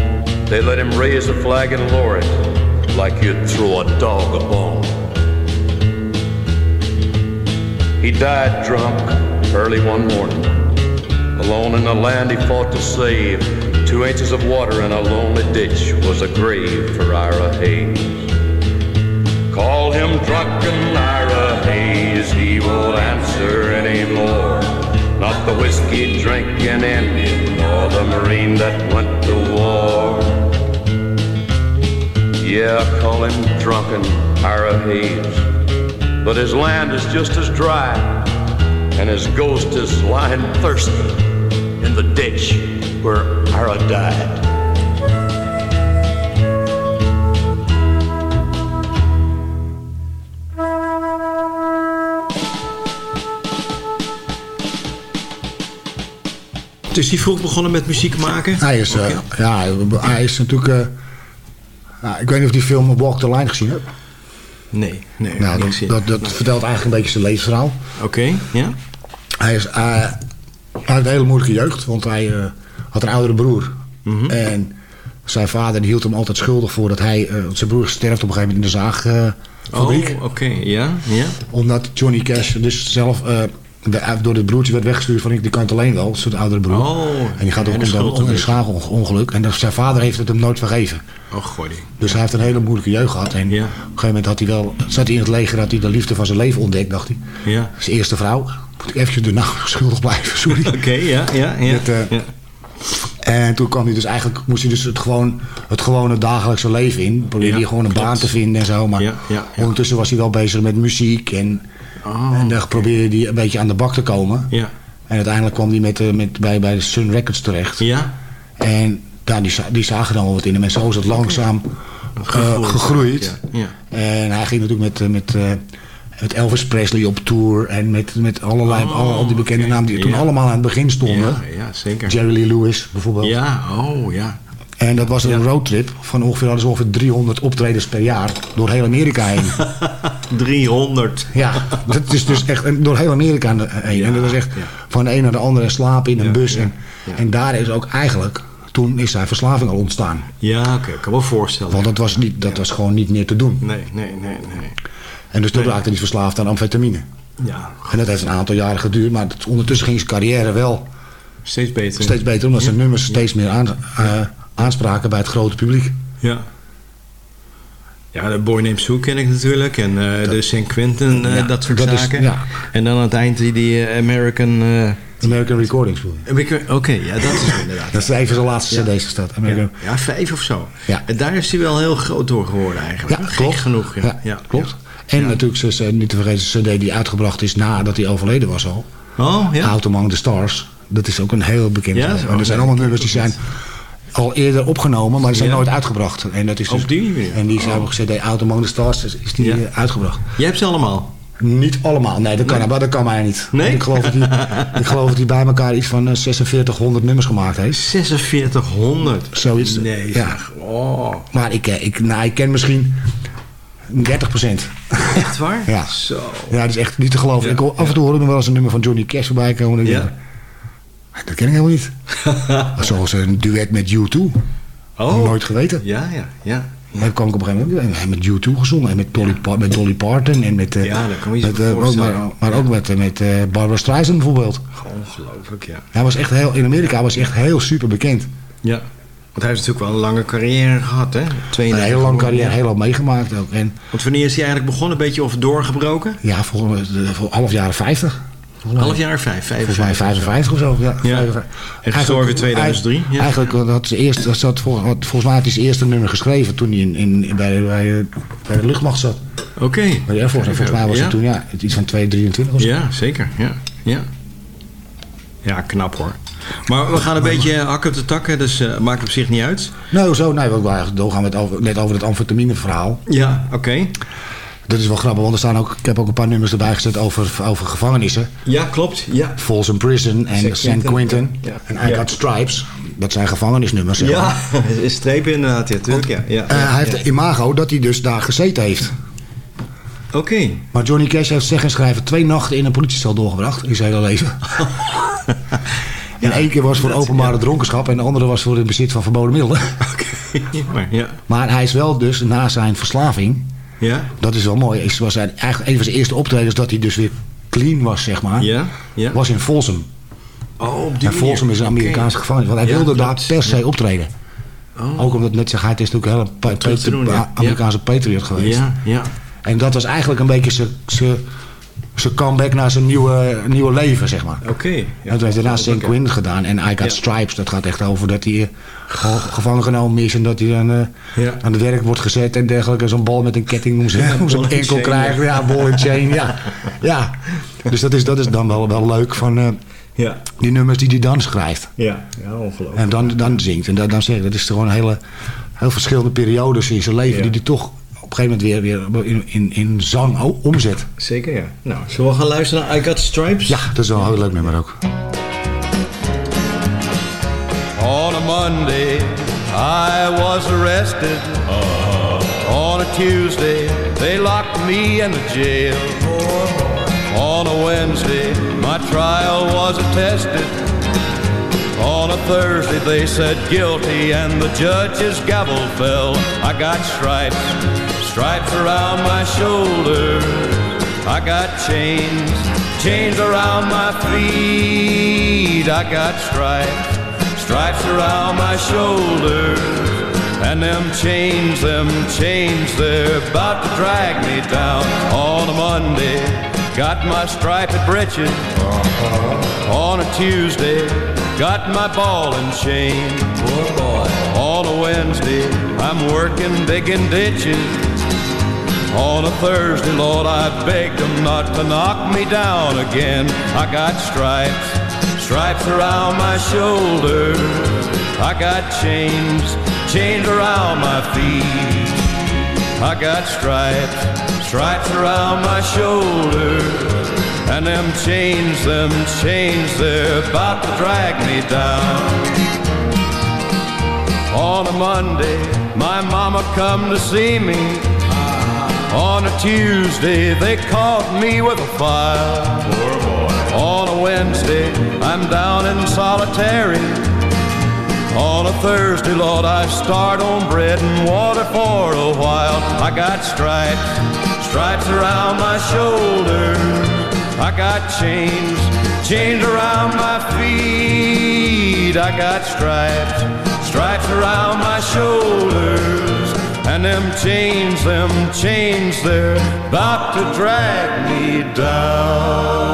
They let him raise a flag and lower it like you'd throw a dog a bone. He died drunk early one morning. Alone in the land he fought to save. Two inches of water in a lonely ditch was a grave for Ira Hayes. Call him drunken Ira Hayes, he won't answer anymore. Not the whiskey drinking Indian, nor the Marine that went to Yeah, call him drunken Ira Hayes. But his land is just as dry, and his ghost is lying thirsty in the ditch where Ira died. Dus hij vroeg begonnen met muziek maken? Hij is, eh, ja, hij is natuurlijk... eh, Nou, ik weet niet of die film Walk the Line gezien hebt. Nee, nee. Nou, dat, dat, vertelt eigenlijk een beetje zijn levensverhaal. Oké, ja. Hij, is, eh, hij had een hele moeilijke jeugd, want hij eh, had een oudere broer. Mhm. En zijn vader die hield hem altijd schuldig voor dat hij... eh, zijn broer sterft op een gegeven moment in de zaagfabriek. Oh, oké, ja, ja. Omdat Johnny Cash dus zelf eh, door het broertje werd weggestuurd van... ik die kan het alleen wel, zo'n oudere broer. Oh, en die gaat ook om een dus. schaafongeluk. En dat- zijn vader heeft het hem nooit vergeven. Oh, gooi. Dus hij heeft een hele moeilijke jeugd gehad. En Ja. op een gegeven moment had hij wel, zat hij in het leger... had hij de liefde van zijn leven ontdekt, dacht hij. Ja. Zijn eerste vrouw. Moet ik eventjes de naam schuldig blijven, sorry. *laughs* Oké, ja, ja, ja. Met, eh, ja. En toen kwam hij dus eigenlijk, moest hij dus het, gewoon, het gewone dagelijkse leven in. Probeerde Ja, hij gewoon een klopt. baan te vinden en zo. Maar Ja, ja, ja. ondertussen was hij wel bezig met muziek. En, Oh, en dan probeerde hij een beetje aan de bak te komen. ja. En uiteindelijk kwam hij met, eh, met, bij, bij de Sun Records terecht. Ja? En daar, die, die zagen dan wel wat in hem. En zo is het langzaam eh, Gegroeid. Ja, ja. En hij ging natuurlijk met, eh, met, met Elvis Presley op tour. En met, met allerlei, Oh, al, al die bekende namen die toen allemaal aan het begin stonden. Ja, ja, zeker. Jerry Lee Lewis bijvoorbeeld. Ja, oh, ja. En dat was een roadtrip van ongeveer, ongeveer 300 optredens per jaar door heel Amerika heen. *laughs* 300. ja, dat is dus echt en door heel Amerika heen. en dat was echt van de een naar de andere slapen in een bus. En, en daar is ook eigenlijk, toen is zijn verslaving al ontstaan. Ja, oké, ik kan me voorstellen. Want dat was, niet, dat was gewoon niet meer te doen. Nee, nee, nee, nee. En dus toen raakte hij verslaafd aan amfetamine. Ja, En dat heeft een aantal jaren geduurd, maar ondertussen ging zijn carrière wel steeds beter. steeds beter. Omdat zijn nummers steeds meer aan, eh, aanspraken bij het grote publiek. Ja. Ja, de Boy Named Sue ken ik natuurlijk. En eh, de St. Quentin, eh, Ja, dat soort dat is- zaken. ja. En dan aan het eind die, die eh, American... American Recordings Oké, ja, dat is inderdaad. *laughs* Dat is even zijn laatste cd's gestart. American Ja, ja, vijf of zo. Ja. En daar is hij wel heel groot door geworden eigenlijk. Ja, Gek klopt. genoeg. Ja, Ja, ja. klopt. En natuurlijk, niet te vergeten, cd die uitgebracht is nadat hij overleden was al. Oh, ja. Out Among the Stars. Dat is ook een heel bekend Ja. En er zijn allemaal nummers die zijn al eerder opgenomen, maar die zijn Ja. nooit uitgebracht. En dat is dus, Op die manier? En die Oh. zijn cd Out Among the Stars is, die Ja. eh, uitgebracht. Jij hebt ze allemaal. Niet allemaal, nee, dat kan, maar dat kan mij niet. Nee? Ik geloof, dat hij, *laughs* ik geloof dat hij bij elkaar iets van eh, 4600 nummers gemaakt heeft. 4600. Zoiets. Nee, Ja. Oh, Maar ik, eh, ik, nou, ik ken misschien 30% echt waar? *laughs* Ja. Zo. Ja, dat is echt niet te geloven. Ja, Ik af en toe hoor ik nog wel eens een nummer van Johnny Cash voorbij komen. Ja. Dat ken ik helemaal niet. *laughs* Zoals een duet met U2. Oh. Nooit geweten. Ja, ja, ja. Kwam ik op een gegeven moment met U2 gezongen. En met met Dolly Parton. En met, eh, Ja, daar kan je met, eh, maar, maar ook met, eh, met eh, Barbara Streisand bijvoorbeeld. Ongelooflijk, ja. Hij was echt heel, in Amerika was hij echt heel super bekend. Ja. Want hij heeft natuurlijk wel een lange carrière gehad, hè? Een 32 hele lange carrière, heel lang meegemaakt ook. En Want wanneer is hij eigenlijk begonnen? Een beetje of doorgebroken? ja, volgens mij, eh, voor half jaren 50. Half jaar vijf, Volgens mij 55. 55 of zo. Ja, Ja. 55. En gestorven in 2003, ja. Eigenlijk eh, had ze eerst, dat zat, volgens mij had hij zijn eerste nummer geschreven toen hij in, in, bij, bij, eh, bij de luchtmacht zat. Oké. Bij de Air Force. En volgens mij was Ja. hij toen ja, iets van 223 of zo. Ja, zeker. Ja, ja. Ja, knap hoor. Maar we gaan een beetje hakken op de takken, dus eh, maakt op zich niet uit. Nou, zo, nee, we eigenlijk doorgaan met over, net over het amfetamine verhaal. Ja, oké. Dat is wel grappig, want er staan ook, ik heb ook een paar nummers erbij gezet over, over gevangenissen. Ja, klopt. Ja. Folsom Prison en. St. Quentin, ja. En I Ja. Got Stripes. Dat zijn gevangenisnummers. Zeg Ja, maar. *laughs* is strepen inderdaad, ja, tuurlijk. Ja. Ja. Eh, hij heeft de imago dat hij dus daar gezeten heeft. Oké. Maar Johnny Cash heeft zeg en schrijven twee nachten in een politiecel doorgebracht in zijn hele leven. *laughs* en één keer was voor openbare ja. dronkenschap en de andere was voor het bezit van verboden middelen. *laughs* Ja, maar, ja. maar hij is wel dus na zijn verslaving, Ja. dat is wel mooi, is, was eigenlijk een van zijn eerste optredens dat hij dus weer clean was, zeg maar. Ja. Ja. Was in Folsom. Oh, op die En Folsom is een. Amerikaanse Oké. gevangenis. Want hij Ja, wilde daar per se optreden. Oh. Ook omdat net zeg, hij is natuurlijk een hele. Amerikaanse patriot geweest. Ja, ja. En dat was eigenlijk een beetje zijn- zijn comeback naar zijn nieuwe, nieuwe leven, zeg maar. Oké. En toen heeft hij daarna St. Quentin gedaan. En I Got Ja. Stripes, dat gaat echt over dat hij eh, ge- gevangen genomen is. En dat hij dan eh, Ja. aan het werk wordt gezet en dergelijke. Zo'n bal met een ketting om zijn, om zijn enkel krijgen. Ja, ball and chain, ja. *laughs* ja. Dus dat is, dat is dan wel, wel leuk van eh, Ja. die nummers die hij dan schrijft. Ja. Ja, ongelooflijk. En dan, dan zingt. En dan, dan zeg ik, dat is gewoon een hele, heel verschillende periodes in zijn leven. Ja. Die hij toch op een gegeven moment weer, weer in, in, in zang omzet. Zeker, ja. Nou, zullen we gaan luisteren naar I Got Stripes? Ja, dat is wel een heel leuk nummer ook. On a Monday, I was arrested On a Tuesday, they locked me in the jail. On a Wednesday, my trial was attested. On a Thursday, they said guilty, and the judge's gavel fell. I got stripes, stripes around my shoulders. I got chains, chains around my feet. I got stripes, stripes around my shoulders. And them chains, them chains, they're about to drag me down on a Monday. Got my striped breeches uh-huh. on a Tuesday. Got my ball and chain. On a Wednesday, I'm working digging ditches. On a Thursday, Lord, I begged them not to knock me down again. I got stripes, stripes around my shoulders. I got chains, chains around my feet. I got stripes, stripes around my shoulders. And them chains, them chains, they're about to drag me down. On a Monday, my mama come to see me. On a Tuesday, they caught me with a file. On a Wednesday, I'm down in solitary. On a Thursday, Lord, I start on bread and water for a while. I got stripes, stripes around my shoulders. I got chains, chains around my feet. I got stripes, stripes around my shoulders. And them chains, them chains, they're about to drag me down.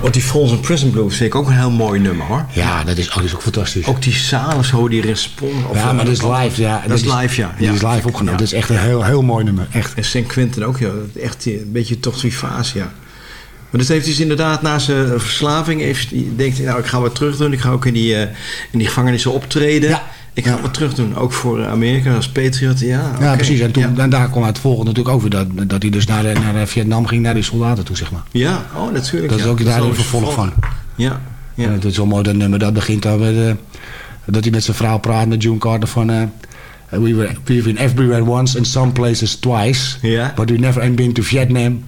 Want die Frozen Prison Blues vind ik ook een heel mooi nummer hoor. Ja, dat is, oh, dat is ook fantastisch. Ook die zalen zo, die respons. of- ja, maar dat is live. Ja, Dat is live, ja. Die Ja. is live opgenomen. Ja. Dat is echt een heel, heel mooi nummer. Echt. En St. Quentin ook, ja. Echt een beetje toch die fase, ja. Maar dat heeft dus inderdaad na zijn verslaving... Heeft, hij- denkt hij, nou, ik ga wat terug doen. Ik ga ook in die, eh, in die gevangenissen optreden. Ja. Ik ga wat terug doen. Ook voor eh, Amerika als patriot. Ja, precies. En, toen, Ja. en daar kwam het volgende natuurlijk over dat, dat hij dus naar, de- naar Vietnam ging, naar die soldaten toe, zeg maar. Ja, oh, natuurlijk. Dat is ook daar een vervolg van. Ja, ja. Het is wel mooi dat nummer. Dat begint dan met, eh, dat hij met zijn vrouw praat met June Carter van... eh, we were, we've been everywhere once and some places twice. Ja. But we never been to Vietnam.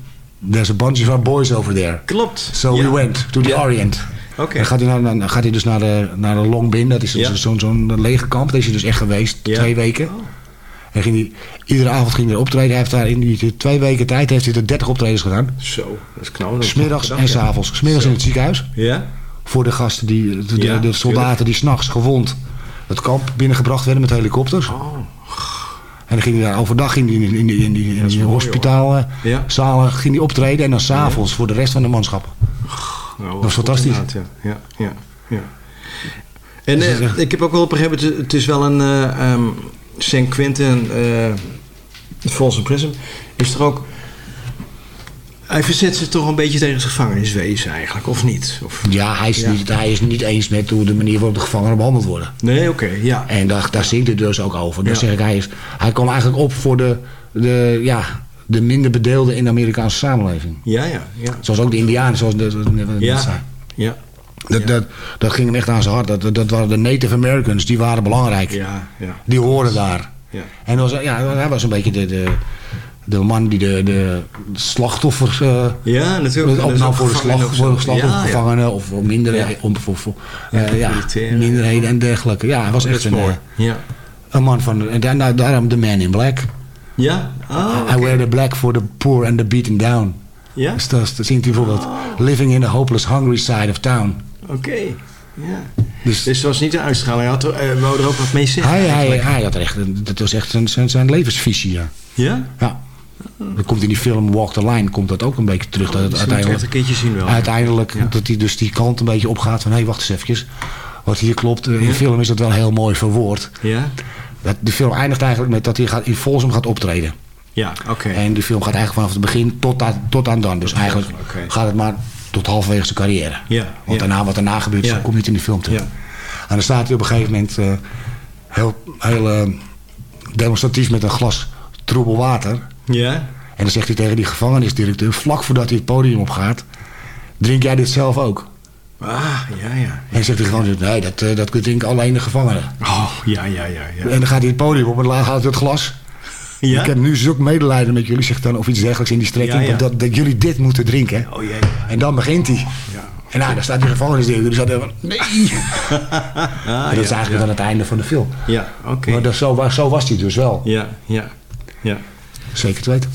There's a bunch of our boys over there. Klopt. So we went to the. Orient. Oké. Dan gaat hij, naar, dan gaat hij dus naar de, naar de Long Bin. Dat is Ja. zo'n zo'n lege kamp. Daar is hij dus echt geweest. Ja. Twee weken. En ging hij, iedere avond ging hij er optreden. Hij heeft daar in die twee weken tijd heeft hij er 30 optredens gedaan. Zo, dat is knal. Smiddags en s'avonds. Smiddags in het ziekenhuis. Ja? Voor de gasten, die, de, de- Ja, de soldaten die s'nachts gewond het kamp binnengebracht werden met helikopters. Oh. En dan ging hij daar overdag in die, in die, in die, in die, in die mooi, hospitalen, Ja. zalen, ging hij optreden. En dan s'avonds voor de rest van de manschappen. Nou, Dat is fantastisch. inderdaad, Ja, ja, ja. ja. En Dus het eh, echt- ik heb ook wel begrepen, het, het is wel een eh um, St. Quentin, eh Folsom Prison, is er ook... Hij verzet zich toch een beetje tegen het gevangeniswezen eigenlijk, of niet? Of, Ja, hij is, Ja. Niet, hij is niet eens met hoe de manier waarop de gevangenen behandeld worden. nee, oké, ja. En daar, daar zingt hij dus ook over. Ja. zeg ik, hij, is, hij kwam eigenlijk op voor de, de, ja, de minder bedeelden in de Amerikaanse samenleving. Ja, ja, ja. Zoals ook de Indianen, zoals de, de, Ja, ja, Dat, dat, dat ging hem echt aan zijn hart. Dat, dat waren de Native Americans, die waren belangrijk. ja, ja. Die horen daar. ja. En was, ja, hij was een beetje de, de, de man die de, de slachtoffers uh, Ja, natuurlijk. opnam voor de gevangenen slag, of of voor om, eh, ja, minderheden en dergelijke. Ja, hij was echt een, mooi. eh, Ja. een man van... En daarna, daarom de man in black. Ja? Ah, I wear the black for the poor and the beaten down. ja? Dus dat, dat zingt hij bijvoorbeeld. Living in the hopeless hungry side of town. Oké. Ja. Dus Dus het was niet een uitstraling. Hij had er, eh, wou er ook wat mee zeggen. hij, hij, hij had er echt... Dat was echt zijn, zijn, zijn levensvisie, ja. Ja? Ja. Dan komt in die film Walk the Line komt dat ook een beetje terug. dat Dat echt uiteindelijk, een keertje zien wel. uiteindelijk Ja. dat hij dus die kant een beetje opgaat van... hé, hey, wacht eens eventjes. Wat hier klopt. In de film is dat wel heel mooi verwoord. Ja? Dat, de film eindigt eigenlijk met dat hij gaat, in Folsom gaat optreden. Ja, oké. En die film gaat eigenlijk vanaf het begin tot aan, tot aan dan. Dus eigenlijk gaat het maar tot halverwege zijn carrière. Ja, Want ja. daarna, wat daarna gebeurt, Ja. komt niet in die film terug. Ja. En dan staat hij op een gegeven moment eh, heel, heel eh, demonstratief met een glas troebel water. Ja? En dan zegt hij tegen die gevangenisdirecteur, vlak voordat hij het podium opgaat... drink jij dit zelf ook? Ah, ja, ja. En zegt hij gewoon, nee, dat, eh, dat drinken alleen de gevangenen. Oh, ja, ja, ja. ja. En dan gaat hij het podium op en laat hij het glas. ja? Ik heb nu zulk medelijden met jullie, zegt dan, of iets dergelijks in die strekking, Ja, ja. Dat, dat jullie dit moeten drinken. Oh, jee. En dan begint hij. Ja. En nou, dan staat die gevangenisdirecteur, die staat er van, nee. *laughs* Ah, en dat is eigenlijk dan het einde van de film. Ja, oké. Maar dat, zo, zo was hij dus wel. Ja, ja, ja. Zeker te weten.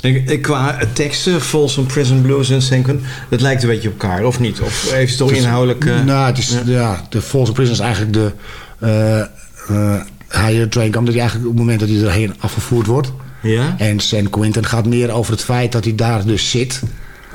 En qua teksten, Folsom Prison Blues en Senken, het lijkt een beetje op elkaar, of niet? Of heeft het toch inhoudelijk... eh, Nou, het is, ja. de Folsom Prison is eigenlijk de... eh eh higher train camp, dat hij eigenlijk op het moment dat hij erheen afgevoerd wordt. Ja? En San Quentin gaat meer over het feit dat hij daar dus zit.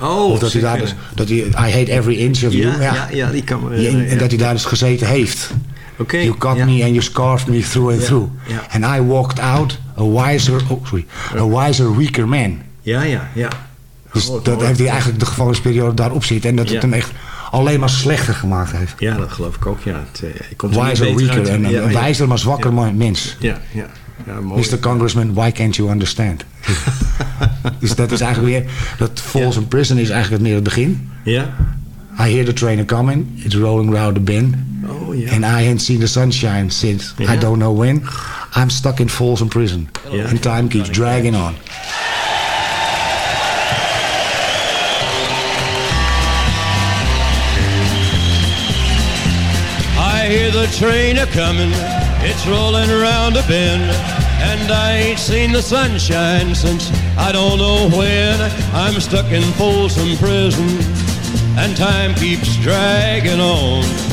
Oh, of dat hij daar dus... Dat hij, I hate every inch of you. Ja, ja, ja, die kan. Ja, en, ja. dat hij daar dus gezeten heeft. Oké. You cut ja. me and you scarfed me through and Ja, through. ja. And I walked out a wiser, oh, sorry, a wiser, weaker man. Ja, ja, ja. Dus Oh, dat heeft hij eigenlijk de gevangenisperiode daarop zitten. En dat Ja. het hem echt alleen maar slechter gemaakt heeft. Ja, dat geloof ik ook, ja. Het, eh, komt er Wiser, weaker. uit. En een ja, een ja. wijzer, maar zwakker man- mens. Ja, ja. ja mooi. Mr. Congressman, why can't you understand? *laughs* dus dat is eigenlijk weer... Dat Folsom Prison is eigenlijk meer het begin. Ja? I hear the train coming. It's rolling round the bend. Oh, ja. And I haven't seen the sunshine since Ja. I don't know when. I'm stuck in Folsom Prison. Ja. And time keeps dragging on. I hear the train a comin', it's rolling around a bend, and I ain't seen the sunshine since I don't know when. I'm stuck in Folsom Prison, and time keeps dragging on.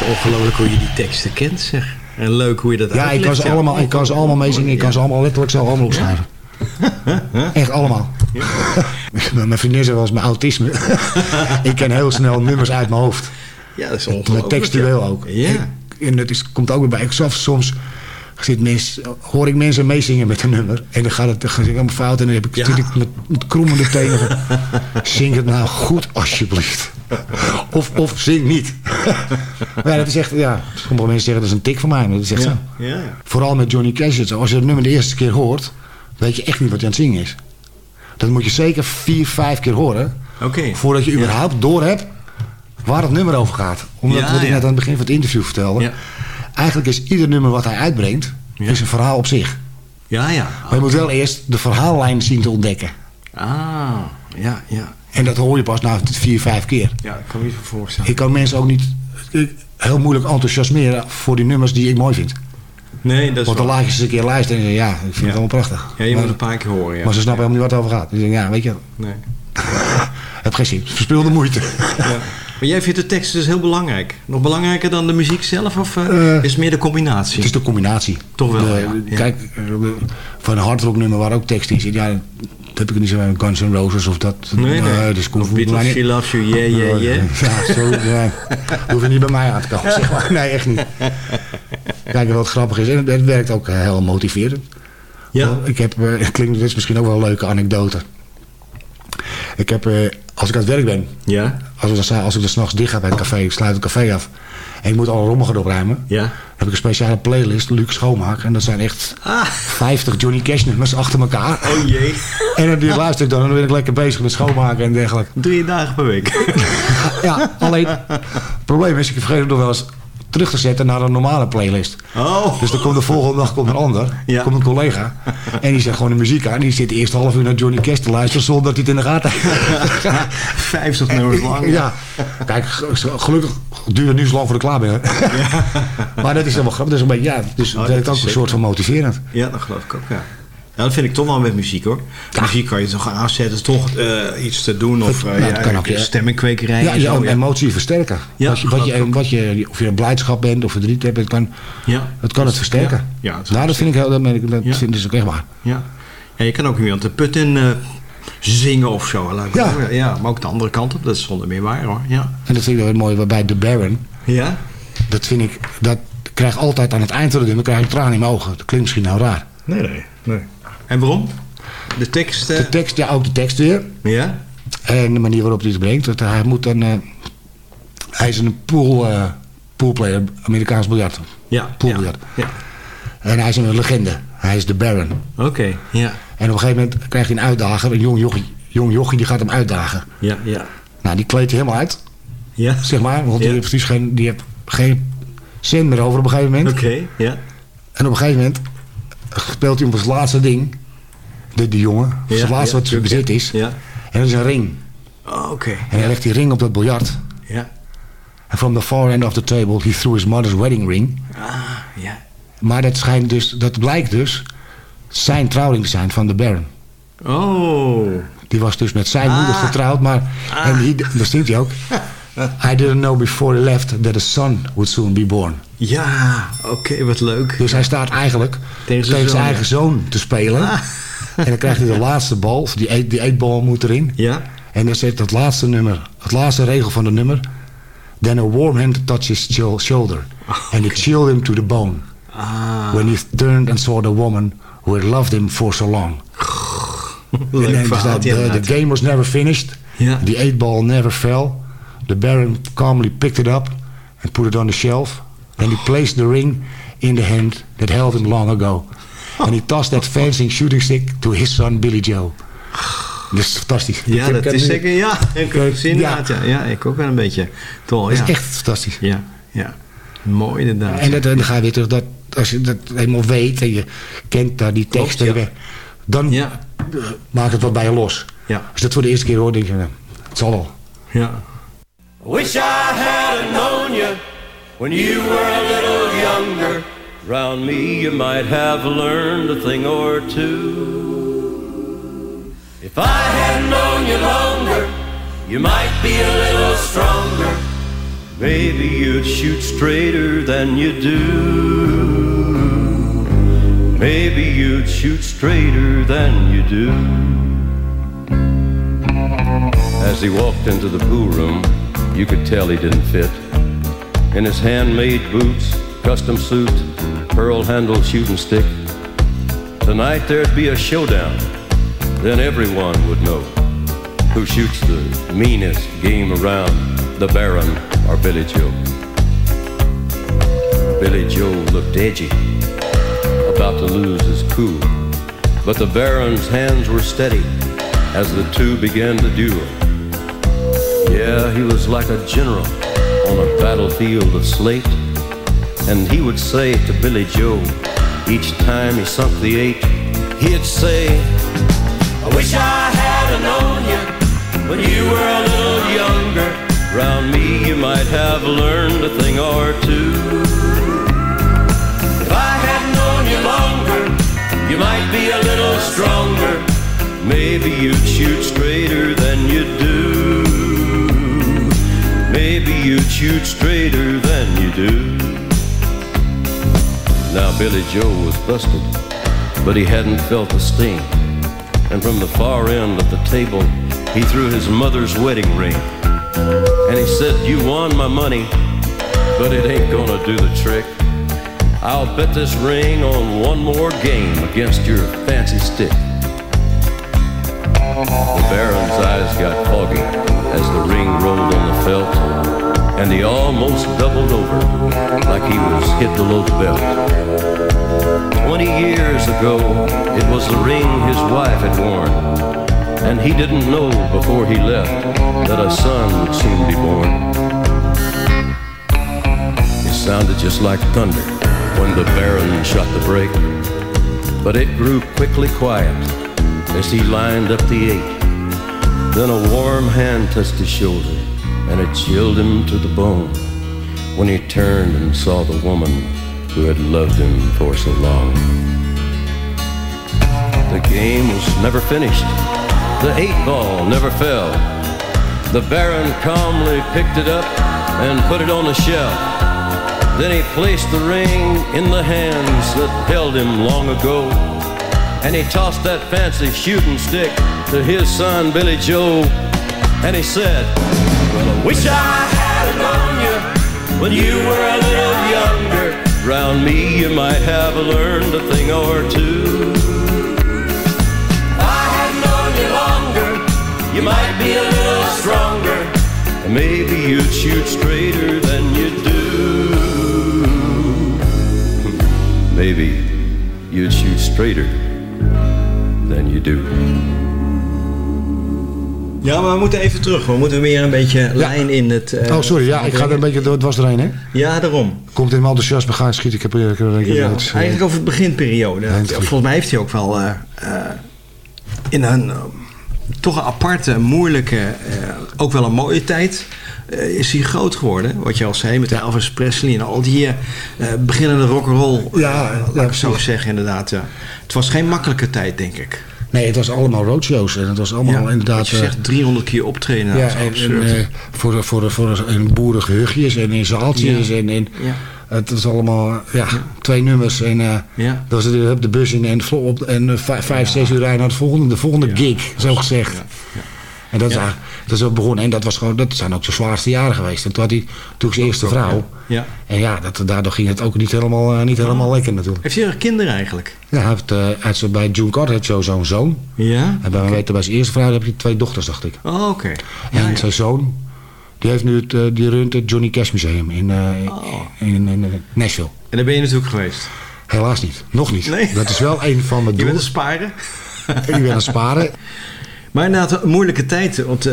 Is ongelooflijk hoe je die teksten kent, zeg. En leuk hoe je dat Ja, ik kan ze allemaal, ik kan ze allemaal meezingen. Ik kan ze allemaal letterlijk zo allemaal opschrijven. *laughs* Echt allemaal. *laughs* Mijn vriendin zei wel eens mijn autisme. *laughs* ik ken heel snel nummers uit mijn hoofd. Ja, dat is ongelooflijk. textueel ook. Ja. En het is, komt ook weer bij. Ik soms zit mens, hoor ik mensen meezingen met een nummer. En dan gaat het, dan helemaal fout. En dan heb ik, Ja. ik met, met krommende tenen. Zing het nou goed, alsjeblieft. *laughs* Of, of zing niet. *laughs* maar ja, dat is echt, ja. Sommige mensen zeggen dat is een tik van mij. Maar dat is echt zo. Ja, ja. Vooral met Johnny Cash. is het zo. Als je het nummer de eerste keer hoort, weet je echt niet wat je aan het zingen is. Dat moet je zeker vier, vijf keer horen. Oké. Voordat je überhaupt door hebt waar het nummer over gaat. Omdat, Ja, wat ik net aan het begin van het interview vertelde. Ja. Eigenlijk is ieder nummer wat hij uitbrengt, Ja. is een verhaal op zich. Ja, ja. Maar je moet wel eerst de verhaallijn zien te ontdekken. Ah, ja, ja. En dat hoor je pas na vier, vijf keer. Ja, ik kan me niet voorstellen. Ik kan mensen ook niet heel moeilijk enthousiasmeren voor die nummers die ik mooi vind. Nee, dat is Want dan laat je ze een keer luisteren en je, ja, ik vind Ja. het allemaal prachtig. Ja, je maar, moet een paar keer horen, ja. maar ze snappen helemaal niet waar het over gaat. Dus ja, weet je, Nee. *laughs* heb geen zin. Verspilde moeite. Ja. *laughs* Maar jij vindt de tekst dus heel belangrijk. Nog belangrijker dan de muziek zelf? Of eh, Eh, is het meer de combinatie? Het is de combinatie. Toch wel, De- ja. Ja. Kijk, van een hardrock nummer waar ook tekst in zit, ja, dat heb ik niet zo met Guns N' Roses of dat. Nee, nee. cool. Of Beatles, She Loves You, Yeah, Yeah, Yeah. Ja, zo, ja. hoef je niet bij mij aan te komen, zeg maar. Nee, echt niet. Kijk, wat grappig is, en het werkt ook eh, heel motiverend. Ja. Ik heb, het klinkt, dit is misschien ook wel een leuke anekdote. Ik heb, eh, als ik aan het werk ben, Ja? als, ik dan, als ik dan s'nachts dicht ga bij het café, ik sluit het café af. En ik moet alle rommel gaan opruimen. Ja. Dan heb ik een speciale playlist, Luc Schoonmaak. En dat zijn echt Ah. 50 Johnny Cash nummers achter elkaar. Oh jee. En dan die luister ik dan en dan ben ik lekker bezig met schoonmaken en dergelijke. Drie dagen per week. Ja, alleen het probleem is, ik vergeet het nog wel eens terug te zetten naar een normale playlist. Oh. Dus dan komt de volgende dag komt een ander, Ja. komt een collega. *laughs* En die zet gewoon de muziek aan. En die zit de eerste half uur naar Johnny Cash te luisteren zonder dat hij het in de gaten heeft. *laughs* 50 nummers lang. Ja, kijk, gelukkig duurt het nu zo lang voor ik klaar ben. *laughs* maar dat is helemaal grappig. Dat is een beetje, ja, dus Oh, dat is ook een soort van motiverend. Ja, dat geloof ik ook, ja. Ja, dat vind ik toch wel met muziek hoor. Muziek kan je toch aanzetten, toch eh, iets te doen of Ja, uh, dat kan ook, ja. stemmingkwekerij. Ja, en je zo, emotie versterken. Ja, wat je, wat je, wat je, of je een blijdschap bent of verdriet hebt, het kan, Ja. het, kan het versterken. Ja, ja, het nou, dat vind ik heel, dat, dat Ja. vind ik dus ook echt waar. Ja. ja, je kan ook iemand de put in eh, zingen of zo. laat ik Ja. ja, maar ook de andere kant op, dat is zonder meer waar hoor. Ja. En dat vind ik wel mooi bij The Baron. Ja? Dat vind ik, dat krijg altijd aan het eind van de nummer, krijg ik tranen in mijn ogen. Dat klinkt misschien nou raar. Nee, nee. nee. En waarom? De tekst? De tekst, ja, ook de tekst weer. ja? En de manier waarop hij het brengt. Dat hij moet dan, eh, hij is een pool, eh, poolplayer, Amerikaans biljart. Ja. Poolbiljart. Ja. En hij is een legende. Hij is de Baron. ja. Oké, ja. En op een gegeven moment krijgt hij een uitdager, een jong jochie. Jong jochie die gaat hem uitdagen. Ja, ja. Nou, die kleedt hij helemaal uit, Ja? zeg maar. Want Ja. die, heeft precies geen, die heeft geen cent meer over op een gegeven moment. Oké, ja. En op een gegeven moment speelt hij op zijn laatste ding. De, de jongen. Ja, zijn laatste ja, wat zijn bezit is. Ja. En dat is een ring. Oh, Oké. En hij legt die ring op dat biljart. Ja. En from the far end of the table, he threw his mother's wedding ring. Ah, ja. Maar dat, schijnt dus, dat blijkt dus zijn trouwring te zijn van de Baron. Oh. Die was dus met zijn Ah. moeder getrouwd, maar... En die, daar zingt hij ook. *laughs* I didn't know before he left that a son would soon be born. Ja, oké, wat leuk. Dus hij staat eigenlijk Tegen tegen zijn eigen zoon te spelen. En dan krijgt hij de laatste bal, of die, die eetbal moet erin. Ja? En dan zit het laatste nummer, het laatste regel van de nummer. Then a warm hand touched his shoulder. And it chilled him to the bone. Ah, When he turned and saw the woman who had loved him for so long. *laughs* leuk verhaal. staat, the, the game was never finished. Ja. The eight ball never fell. The Baron calmly picked it up and put it on the shelf. And he placed the ring in the hand that held him long ago. And he tossed that fencing shooting stick to his son Billy Joe. Dat is fantastisch. Ja, Ik dat is nu- zeker, ja. Ik heb Ja. gezien inderdaad, ja. Ja, ik ook wel een beetje. Toch, Dat ja. is echt fantastisch. Ja, ja. Mooi inderdaad. En, dat, en dan ga je weer terug, dat, als je dat helemaal weet en je kent daar die Klopt, teksten, ja. dan Ja. maakt het wat bij je los. Ja. Als je dat voor de eerste keer hoort, denk je, nou, het zal wel. Ja. Wish I had known you when you were a little younger. Round me you might have learned a thing or two. If I had known you longer, you might be a little stronger. Maybe you'd shoot straighter than you do. Maybe you'd shoot straighter than you do. As he walked into the pool room, you could tell he didn't fit. In his handmade boots, custom suit, pearl handled shooting stick. Tonight there'd be a showdown. Then everyone would know who shoots the meanest game around, the Baron or Billy Joe. Billy Joe looked edgy, about to lose his cool. But the Baron's hands were steady as the two began to duel. Yeah, he was like a general on a battlefield of slate. And he would say to Billy Joe, each time he sunk the eight, he'd say, I wish I had known you when you were a little younger. Round me you might have learned a thing or two. If I had known you longer, you might be a little stronger. Maybe you'd shoot straighter shoot straighter than you do. Now Billy Joe was busted, but he hadn't felt the sting. And from the far end of the table, he threw his mother's wedding ring. And he said, You won my money, but it ain't gonna do the trick. I'll bet this ring on one more game against your fancy stick. The Baron's eyes got foggy as the ring rolled on the felt, and he almost doubled over like he was hit below the belt. Twenty years ago, it was the ring his wife had worn, and he didn't know before he left that a son would soon be born. It sounded just like thunder when the Baron shot the brake, but it grew quickly quiet as he lined up the eight. Then a warm hand touched his shoulder, and it chilled him to the bone when he turned and saw the woman who had loved him for so long. The game was never finished. The eight ball never fell. The Baron calmly picked it up and put it on the shelf. Then he placed the ring in the hands that held him long ago. And he tossed that fancy shooting stick to his son Billy Joe. And he said, Well, I wish I had on you when you were a little younger. Round me, you might have learned a thing or two. If I had known you longer, you might be a little stronger. And maybe you'd shoot straighter than you do. *laughs* Maybe you'd shoot straighter than you do. Ja, maar we moeten even terug. We moeten weer een beetje lijn in het... eh, oh, sorry. Ja, ik ga er een beetje... Het was er een, hè? Ja, daarom. Komt in mijn enthousiasme gaan schieten. Ik heb, ik heb, ik heb Ja, het, eh, eigenlijk over het beginperiode. Volgens mij heeft hij ook wel eh, in een toch een aparte, moeilijke, ook wel een mooie tijd... is hij groot geworden. Wat je al zei, met Elvis Presley en al die beginnende rock'n'roll. Ja, laat ik zo zeggen inderdaad. ja. Het was geen makkelijke tijd, denk ik. Nee, het was allemaal roadshows. En het was allemaal Ja, inderdaad... je eh, zegt 300 keer optreden. ja, en, en, eh, voor, voor, voor een en in zaaltjes. Ja. En, en ja. het was allemaal ja, twee nummers. En eh Ja. dat was de, bus in en, op, en eh, vijf, vijf, zes uur rijden naar de volgende, de volgende gig, zo gezegd. En dat is, Ja. dat is begonnen. En dat, was gewoon, dat zijn ook zijn zwaarste jaren geweest. En toen had hij toen zijn eerste vrouw. Ja. En ja, dat, daardoor ging het ook niet helemaal, eh, niet helemaal lekker natuurlijk. Heeft hij er kinderen eigenlijk? Ja, hij heeft, uit zijn- bij June Carter had zo zo'n zoon. Ja? En bij, weten, bij zijn eerste vrouw heb hij twee dochters, dacht ik. Oh, oké. En Ja, zijn zoon, die heeft nu het, eh, die runt het Johnny Cash Museum in, Oh. in, in, in Nashville. En daar ben je natuurlijk geweest. Helaas niet. Nog niet. Nee. Dat is wel een van mijn *laughs* Je bent doelen. een sparen. Ik ben het sparen. *laughs* Maar inderdaad, moeilijke tijd. Want eh,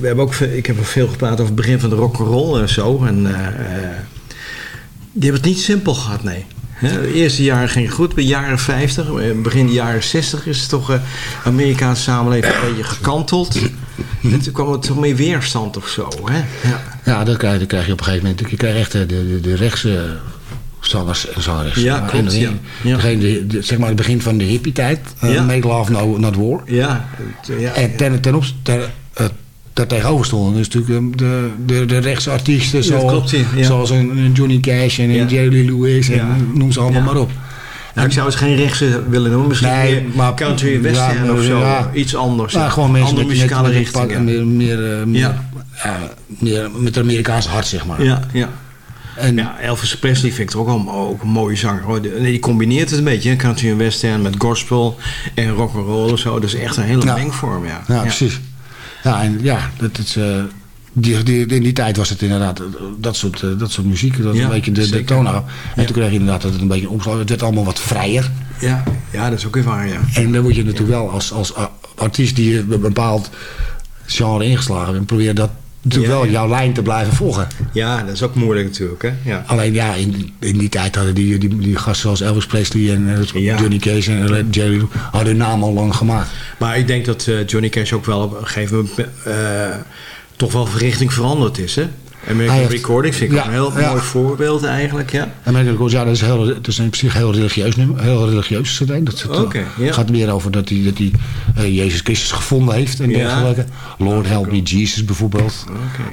we hebben ook, ik heb ook veel gepraat over het begin van de rock'n'roll en zo. En eh, eh, die hebben het niet simpel gehad, nee. De eerste jaren ging het goed. Bij jaren 50, eh, begin de jaren 60 is het toch Amerikaanse samenleving een beetje gekanteld. En toen kwam er toch meer weerstand of zo. Hè? Ja. Ja, dat krijg, krijg je op een gegeven moment. Je krijgt echt de, de, de rechtse zangers en zangeres. Ja, En klopt, ja. Degene de- zeg maar het begin van de hippie-tijd. eh, Ja. Make Love No, Not War. Ja, ja, En ten, ten opzichte... Ter, eh, daartegenover stonden dus natuurlijk eh, de, de, de rechtse artiesten. Ja, zoals, klopt, zoals een, Johnny Cash en een. Jerry Lewis. En noem ze allemaal maar op. Nou, ik zou het geen rechtse willen noemen. Misschien Nee, maar- country western ja, of zo. ja. Iets anders. Nou, ja. gewoon mensen Andere met, muzikale richtingen. Meer, meer, eh, meer, Ja. ja, meer met een Amerikaans hart, zeg maar. Ja, ja. En, Ja, Elvis Presley vind ik toch ook, wel, ook een mooie zanger. hoor. Die combineert het een beetje. hè. Country en western met gospel en rock and roll en zo. Dat is echt een hele Ja. mengvorm, ja. ja, precies. Ja, en ja, dat is, eh, die, die, in die tijd was het inderdaad eh, dat soort, eh, dat soort muziek. Dat Ja, een beetje de, de toon. En Ja. toen kreeg je inderdaad dat het een beetje omslag. Het werd allemaal wat vrijer. Ja, ja, dat is ook weer waar, ja. En dan moet je natuurlijk wel als, als artiest die een bepaald genre ingeslagen bent, probeer dat natuurlijk Ja, wel jouw lijn te blijven volgen. Ja, dat is ook moeilijk natuurlijk, hè. Ja. Alleen ja, in, in die tijd hadden die, die, die gasten zoals Elvis Presley en eh, Ja. Johnny Cage en eh, Jerry hadden hun naam al lang gemaakt. Maar ik denk dat eh, Johnny Cash ook wel op een gegeven moment... toch wel van richting veranderd is, hè. American heeft- Recordings vind ik Ja, een heel ja. mooi voorbeeld eigenlijk, ja. American Records, ja, dat is, heel, dat is in zich heel religieus. Heel religieus cd. Dat het, ja. gaat meer over dat hij, dat hij eh, Jezus Christus gevonden heeft en dergelijke. Lord help me Jesus bijvoorbeeld.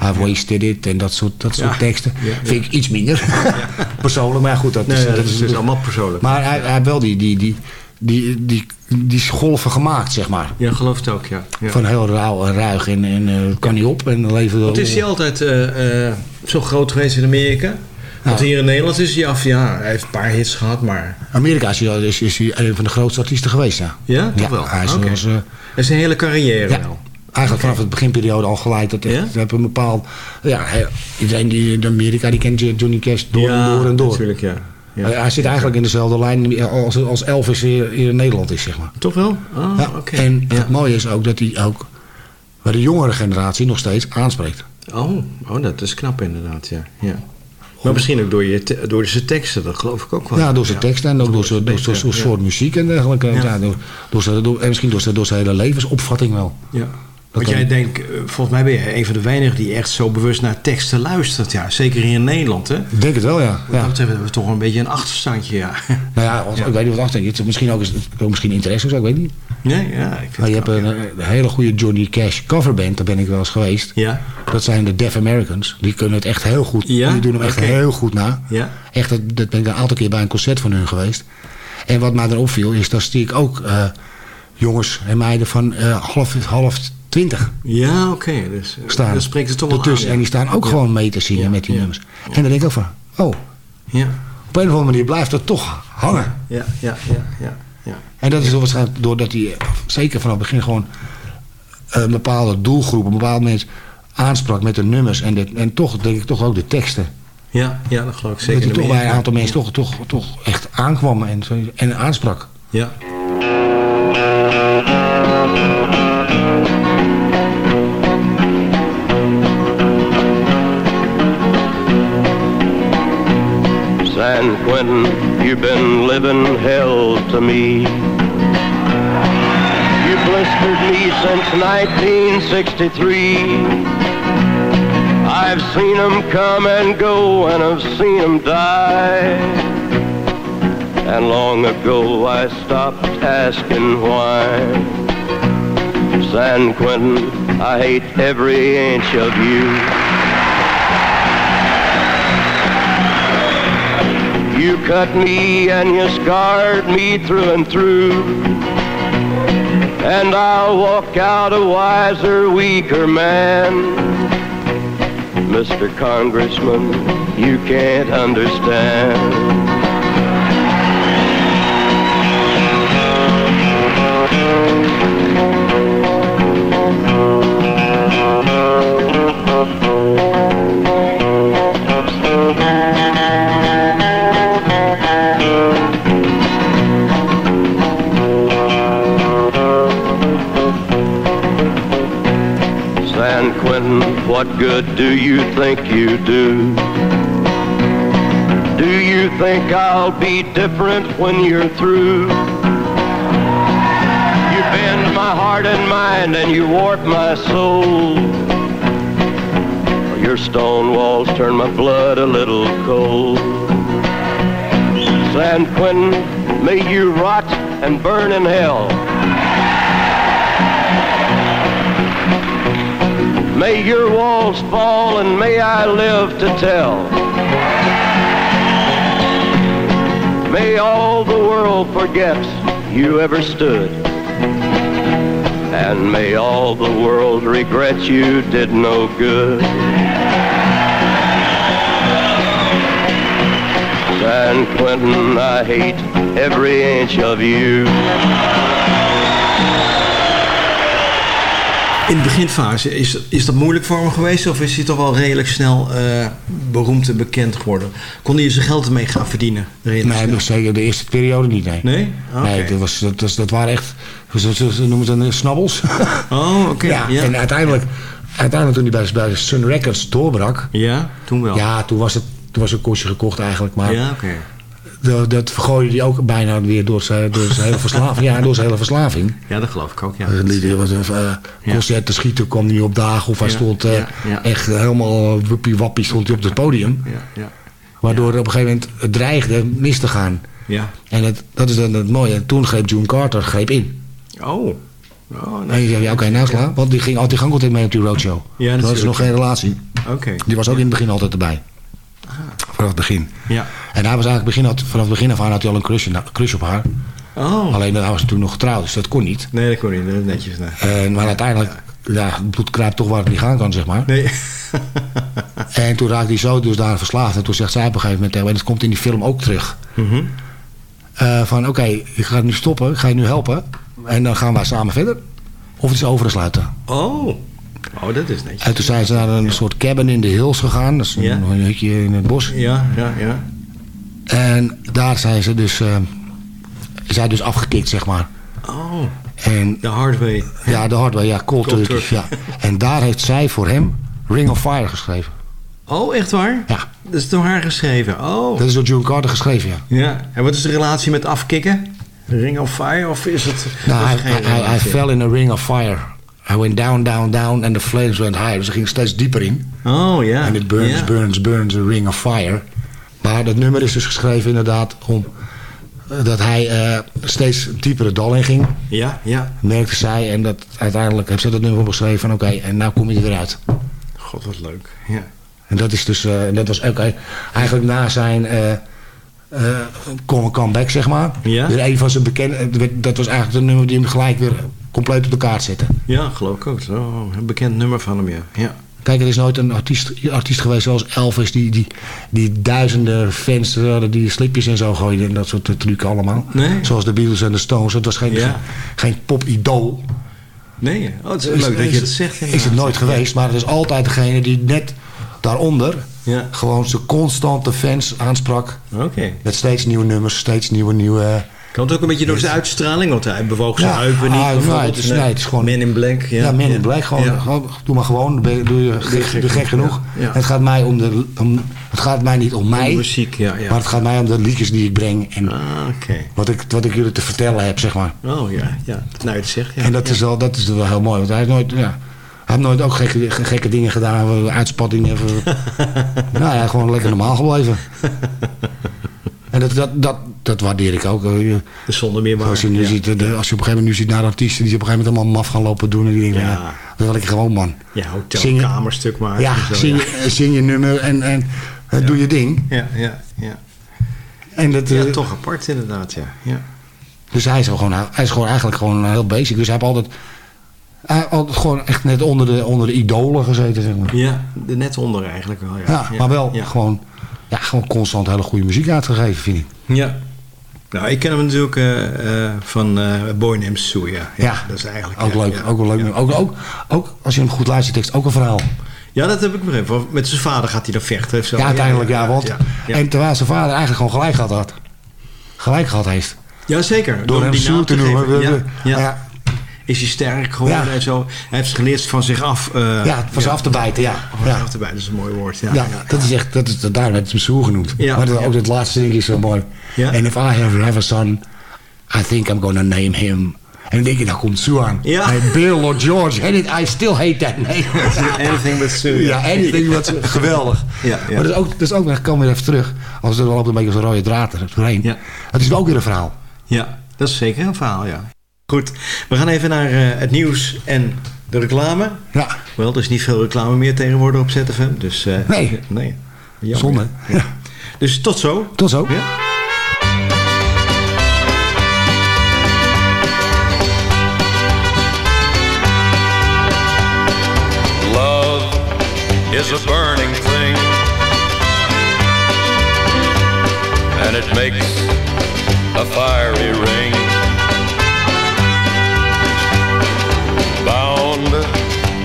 I've wasted it en dat soort, dat soort teksten. Vind ik iets minder. *laughs* Persoonlijk, maar goed. Dat Nee, is, dat is dus allemaal persoonlijk. Maar hij, hij heeft wel die, die, die, die, die, die golven gemaakt, zeg maar. Ja, geloof het ook, ja. ja. Van heel rauw en ruig en, en eh, kan niet op. En leven Want is hij altijd eh, eh, zo groot geweest in Amerika? Want Ja. hier in Nederland is hij af, ja, hij heeft een paar hits gehad, maar... Amerika is hij, is, is hij een van de grootste artiesten geweest, ja. Ja, toch wel? Hij is, Oké. was, een hele carrière Ja. wel. Eigenlijk vanaf het beginperiode al geleid. Dat Ja? we hebben een bepaald... Ja, iedereen die in Amerika die kent Johnny Cash door ja, en door en door. natuurlijk, ja. Ja. Hij, zit eigenlijk in dezelfde lijn als, als Elvis hier, in Nederland is, zeg maar. Toch wel? Ja, oké. En Ja. het mooie is ook dat hij ook bij de jongere generatie nog steeds aanspreekt. Oh, oh, dat is knap inderdaad, ja. ja. Maar misschien ook door, je te- door zijn teksten, dat geloof ik ook wel. Ja, door zijn teksten en ook door zijn, door zijn, zijn soort muziek en dergelijke. Ja. Ja. door, door zijn, door, en misschien door zijn, door zijn hele levensopvatting wel. Ja. Want jij denkt, eh, volgens mij ben je een van de weinigen die echt zo bewust naar teksten luistert. Ja, zeker hier in Nederland, hè? Ik denk het wel, ja. Wat ja. dat hebben we toch een beetje een achterstandje, ja. *laughs* Nou ja, ik weet niet wat achter. Het is misschien ook, misschien interesse of zo, ik weet niet. Nee, ja, ik vind Maar je hebt knap, een, een hele goede Johnny Cash coverband, daar ben ik wel eens geweest. Ja, Dat zijn de Deaf Americans. Die kunnen het echt heel goed. Ja? Die doen hem echt heel goed na. ja, Echt, dat, dat ben ik een aantal keer bij een concert van hun geweest. En wat mij erop viel, is dat zie ik ook eh, jongens en meiden van eh, half, half twintig ja, oké. Dus eh, staan. dat spreekt het toch wel aan. ja. En die staan ook Ja. gewoon mee te zingen Ja, met die nummers. En dan denk ik ook van, oh, Ja, op een of andere manier blijft dat toch hangen. ja, ja, ja, ja. ja. En dat is waarschijnlijk doordat hij, eh, zeker vanaf het begin, gewoon een bepaalde doelgroep, een bepaald mens aansprak met de nummers. En, de, en toch, denk ik, toch ook de teksten. Ja, ja, dat geloof ik zeker. dat hij toch bij een aantal mensen toch, toch, toch echt aankwam en, en aansprak. Ja. San Quentin, you've been living hell to me. You blistered me since 1963. I've seen 'em come and go, and I've seen 'em die. And long ago I stopped asking why. San Quentin, I hate every inch of you. You cut me and you scarred me through and through. And I'll walk out a wiser, weaker man. Mr. Congressman, you can't understand. What good do you think you do? Do you think I'll be different when you're through? You bend my heart and mind and you warp my soul. Your stone walls turn my blood a little cold. San Quentin, may you rot and burn in hell. May your walls fall and may I live to tell. May all the world forget you ever stood. And may all the world regret you did no good. San Quentin, I hate every inch of you. In de beginfase, is, is dat moeilijk voor hem geweest? Of is hij toch wel redelijk snel eh, beroemd en bekend geworden? Kon hij zijn geld ermee gaan verdienen? Redelijk Nee, nog zeker de eerste periode niet, nee. Nee? Oké. Nee, dat, was, dat, was- dat waren echt, ze, noemen het een snabbels. *laughs* Oh, oké. ja, ja. en uiteindelijk, uiteindelijk toen hij bij, bij Sun Records doorbrak, Ja, toen wel. ja, toen was het toen was een kostje gekocht eigenlijk. Maar Ja, oké. dat, dat vergooide hij ook bijna weer door zijn, door zijn hele verslaving. *laughs* Ja, door zijn hele verslaving. Ja, dat geloof ik ook, ja. Uh, was, uh, concerten schieten kwam niet op dagen. Of hij stond uh, ja. echt helemaal wuppie wappie stond hij op het podium. Ja, ja. Waardoor op een gegeven moment het dreigde mis te gaan. Ja. En het, dat is dan het mooie. En toen greep June Carter greep in. Oh. Oh, En nee. je zei, ja, oké, slaan. Want die ging altijd, ging altijd mee op die roadshow. Ja, dat is natuurlijk. nog geen relatie. Oké. Die was ook in het begin altijd erbij. Vanaf het begin. Ja. En hij was eigenlijk begin, had, vanaf het begin af aan had hij al een crush, een crush op haar. Oh. Alleen hij was natuurlijk nog getrouwd, dus dat kon niet. Nee, dat kon niet. Dat is netjes. Nee. En, maar uiteindelijk, ja, het bloed kruipt toch waar het niet gaan kan, zeg maar. nee. *laughs* En toen raakte hij zo dus daar verslaafd. En toen zegt zij op een gegeven moment en dat komt in die film ook terug. Mhm. eh, van oké, ik ga het nu stoppen, ik ga je nu helpen. En dan gaan wij samen verder. Of het is over te sluiten. Oh. Oh, dat is netjes. En toen zijn ze naar een soort cabin in de hills gegaan. Dat is een, Ja. hutje in het bos. Ja, ja, ja. En daar zijn ze dus, eh, zijn dus afgekikt, zeg maar. Oh. En De hard way. ja, de hardware, ja, cold, Cold turkey. turkey. Ja. En daar heeft zij voor hem Ring of Fire geschreven. Oh, echt waar? Ja, Dat is door haar geschreven. Oh. dat is door June Carter geschreven, ja. Ja. En wat is de relatie met afkicken? Ring of Fire? Of is het... Nou, hij, hij, fell in a ring of fire. Hij went down, down, down and the flames went higher. Dus hij ging steeds dieper in. Oh, ja. En it burns, burns, burns, a ring of fire. Maar dat nummer is dus geschreven inderdaad om... eh, dat hij eh, steeds dieper het dal in ging. Ja, ja. Merkte zij. En dat uiteindelijk heeft ze dat nummer opgeschreven van... Oké, en nou kom je er weer uit. God, wat leuk. Ja. En dat is dus... eh, dat was ook eh, eigenlijk na zijn... come- comeback, zeg maar. Ja. Weer een van zijn bekende... Dat was eigenlijk het nummer die hem gelijk weer compleet op de kaart zette. Ja, geloof ik ook. Oh, een bekend nummer van hem, ja. ja. Kijk, er is nooit een artiest, artiest geweest zoals Elvis... die, die, die duizenden fans die slipjes en zo gooiden... en dat soort eh, trucs allemaal. Nee. Zoals de Beatles en de Stones. Het was geen, Ja. geen pop-idool. Nee, oh, het is Is- leuk dat is- je het zegt. Is het nooit geweest, maar het is altijd degene die net daaronder... Ja. gewoon zijn constante fans aansprak... Oké. met steeds nieuwe nummers, steeds nieuwe... nieuwe Komt ook een beetje door zijn uitstraling, want hij bewoog zijn Ja, heupen niet. ah, bijvoorbeeld. nee, het is- nee, het is gewoon- Men in Black. Ja, Ja, Men in Black. Gewoon, Ja. gewoon, doe maar gewoon. Ben je, doe je gek, doe genoeg. ja. Het gaat mij om de... Om, het gaat mij niet om mij. Muziek, ja. ja. Maar het gaat mij om de liedjes die ik breng. En Ah, oké. wat, ik, wat ik jullie te vertellen heb, zeg maar. Oh, ja, ja. Nou, het zegt, en dat, is wel, dat is wel heel mooi. Want hij heeft nooit... Ja, hij heeft nooit ook gekke, gekke dingen gedaan. Uitspattingen. *laughs* nou ja, gewoon lekker normaal gebleven. *laughs* En dat, dat, dat, dat waardeer ik ook. Dus zonder meer maar. Als je, nu ja. ziet, als je op een gegeven moment nu ziet naar artiesten die op een gegeven moment allemaal maf gaan lopen doen. En die denken, Ja. ja. dat wil ik gewoon man. Ja, hotelkamerstuk maken. Ja, zo, zing, je- eh, zing je nummer en, en eh, doe je ding. Ja, ja, ja. En dat, Ja, toch apart inderdaad, ja. ja. Dus hij is, gewoon, hij is gewoon eigenlijk gewoon heel basic. Dus hij heeft altijd, hij altijd gewoon echt net onder de, onder de idolen gezeten. Zeg maar. Ja, net onder eigenlijk wel, ja. Ja, maar wel Ja. gewoon, ja, gewoon constant hele goede muziek uitgegeven, vind ik. Ja. Nou, ik ken hem natuurlijk eh, eh, van eh Boy Named Sue, ja. Ja, dat is eigenlijk... Ook leuk, ja. ook wel leuk. Ja. Ook, ook, ook als je hem goed luistert, tekst ook een verhaal. Ja, dat heb ik begrepen. Met zijn vader gaat hij dan vechten. of Zo. Ja, uiteindelijk ja, want, en terwijl zijn vader eigenlijk gewoon gelijk gehad had. Gelijk gehad heeft. Ja, zeker. Door hem die Sue te noemen. ja, Is hij sterk geworden Ja. en zo. Hij heeft geleerd van zich af... eh, ja, van ze af te bijten, ja. Van zich af te bijten, dat is een mooi woord. Ja, Ja, dat is echt, dat is, daarom het hem Soer genoemd. Maar dat, ook het laatste ding is zo mooi. And if I have, have a son, I think I'm gonna name him. En dan denk je, daar komt Sue aan. Ja. Hey, Bill or George, and it, I still hate that name. Anything but Sue. ja, anything but Sue. Geweldig. Ja, ja. Maar dat is ook, dat is ook, ik kom weer even terug. Als er wel op een beetje zo'n rode draad er doorheen. Ja. Het is ook weer een verhaal. Ja, dat is zeker een verhaal, ja. Goed, we gaan even naar eh, het nieuws en de reclame. Ja, Wel, er is niet veel reclame meer tegenwoordig op ZFM. Dus, eh, Nee. *laughs* nee. Jammer. zonde. Ja. Dus tot zo. Tot zo. Ja. Love is a burning thing, and it makes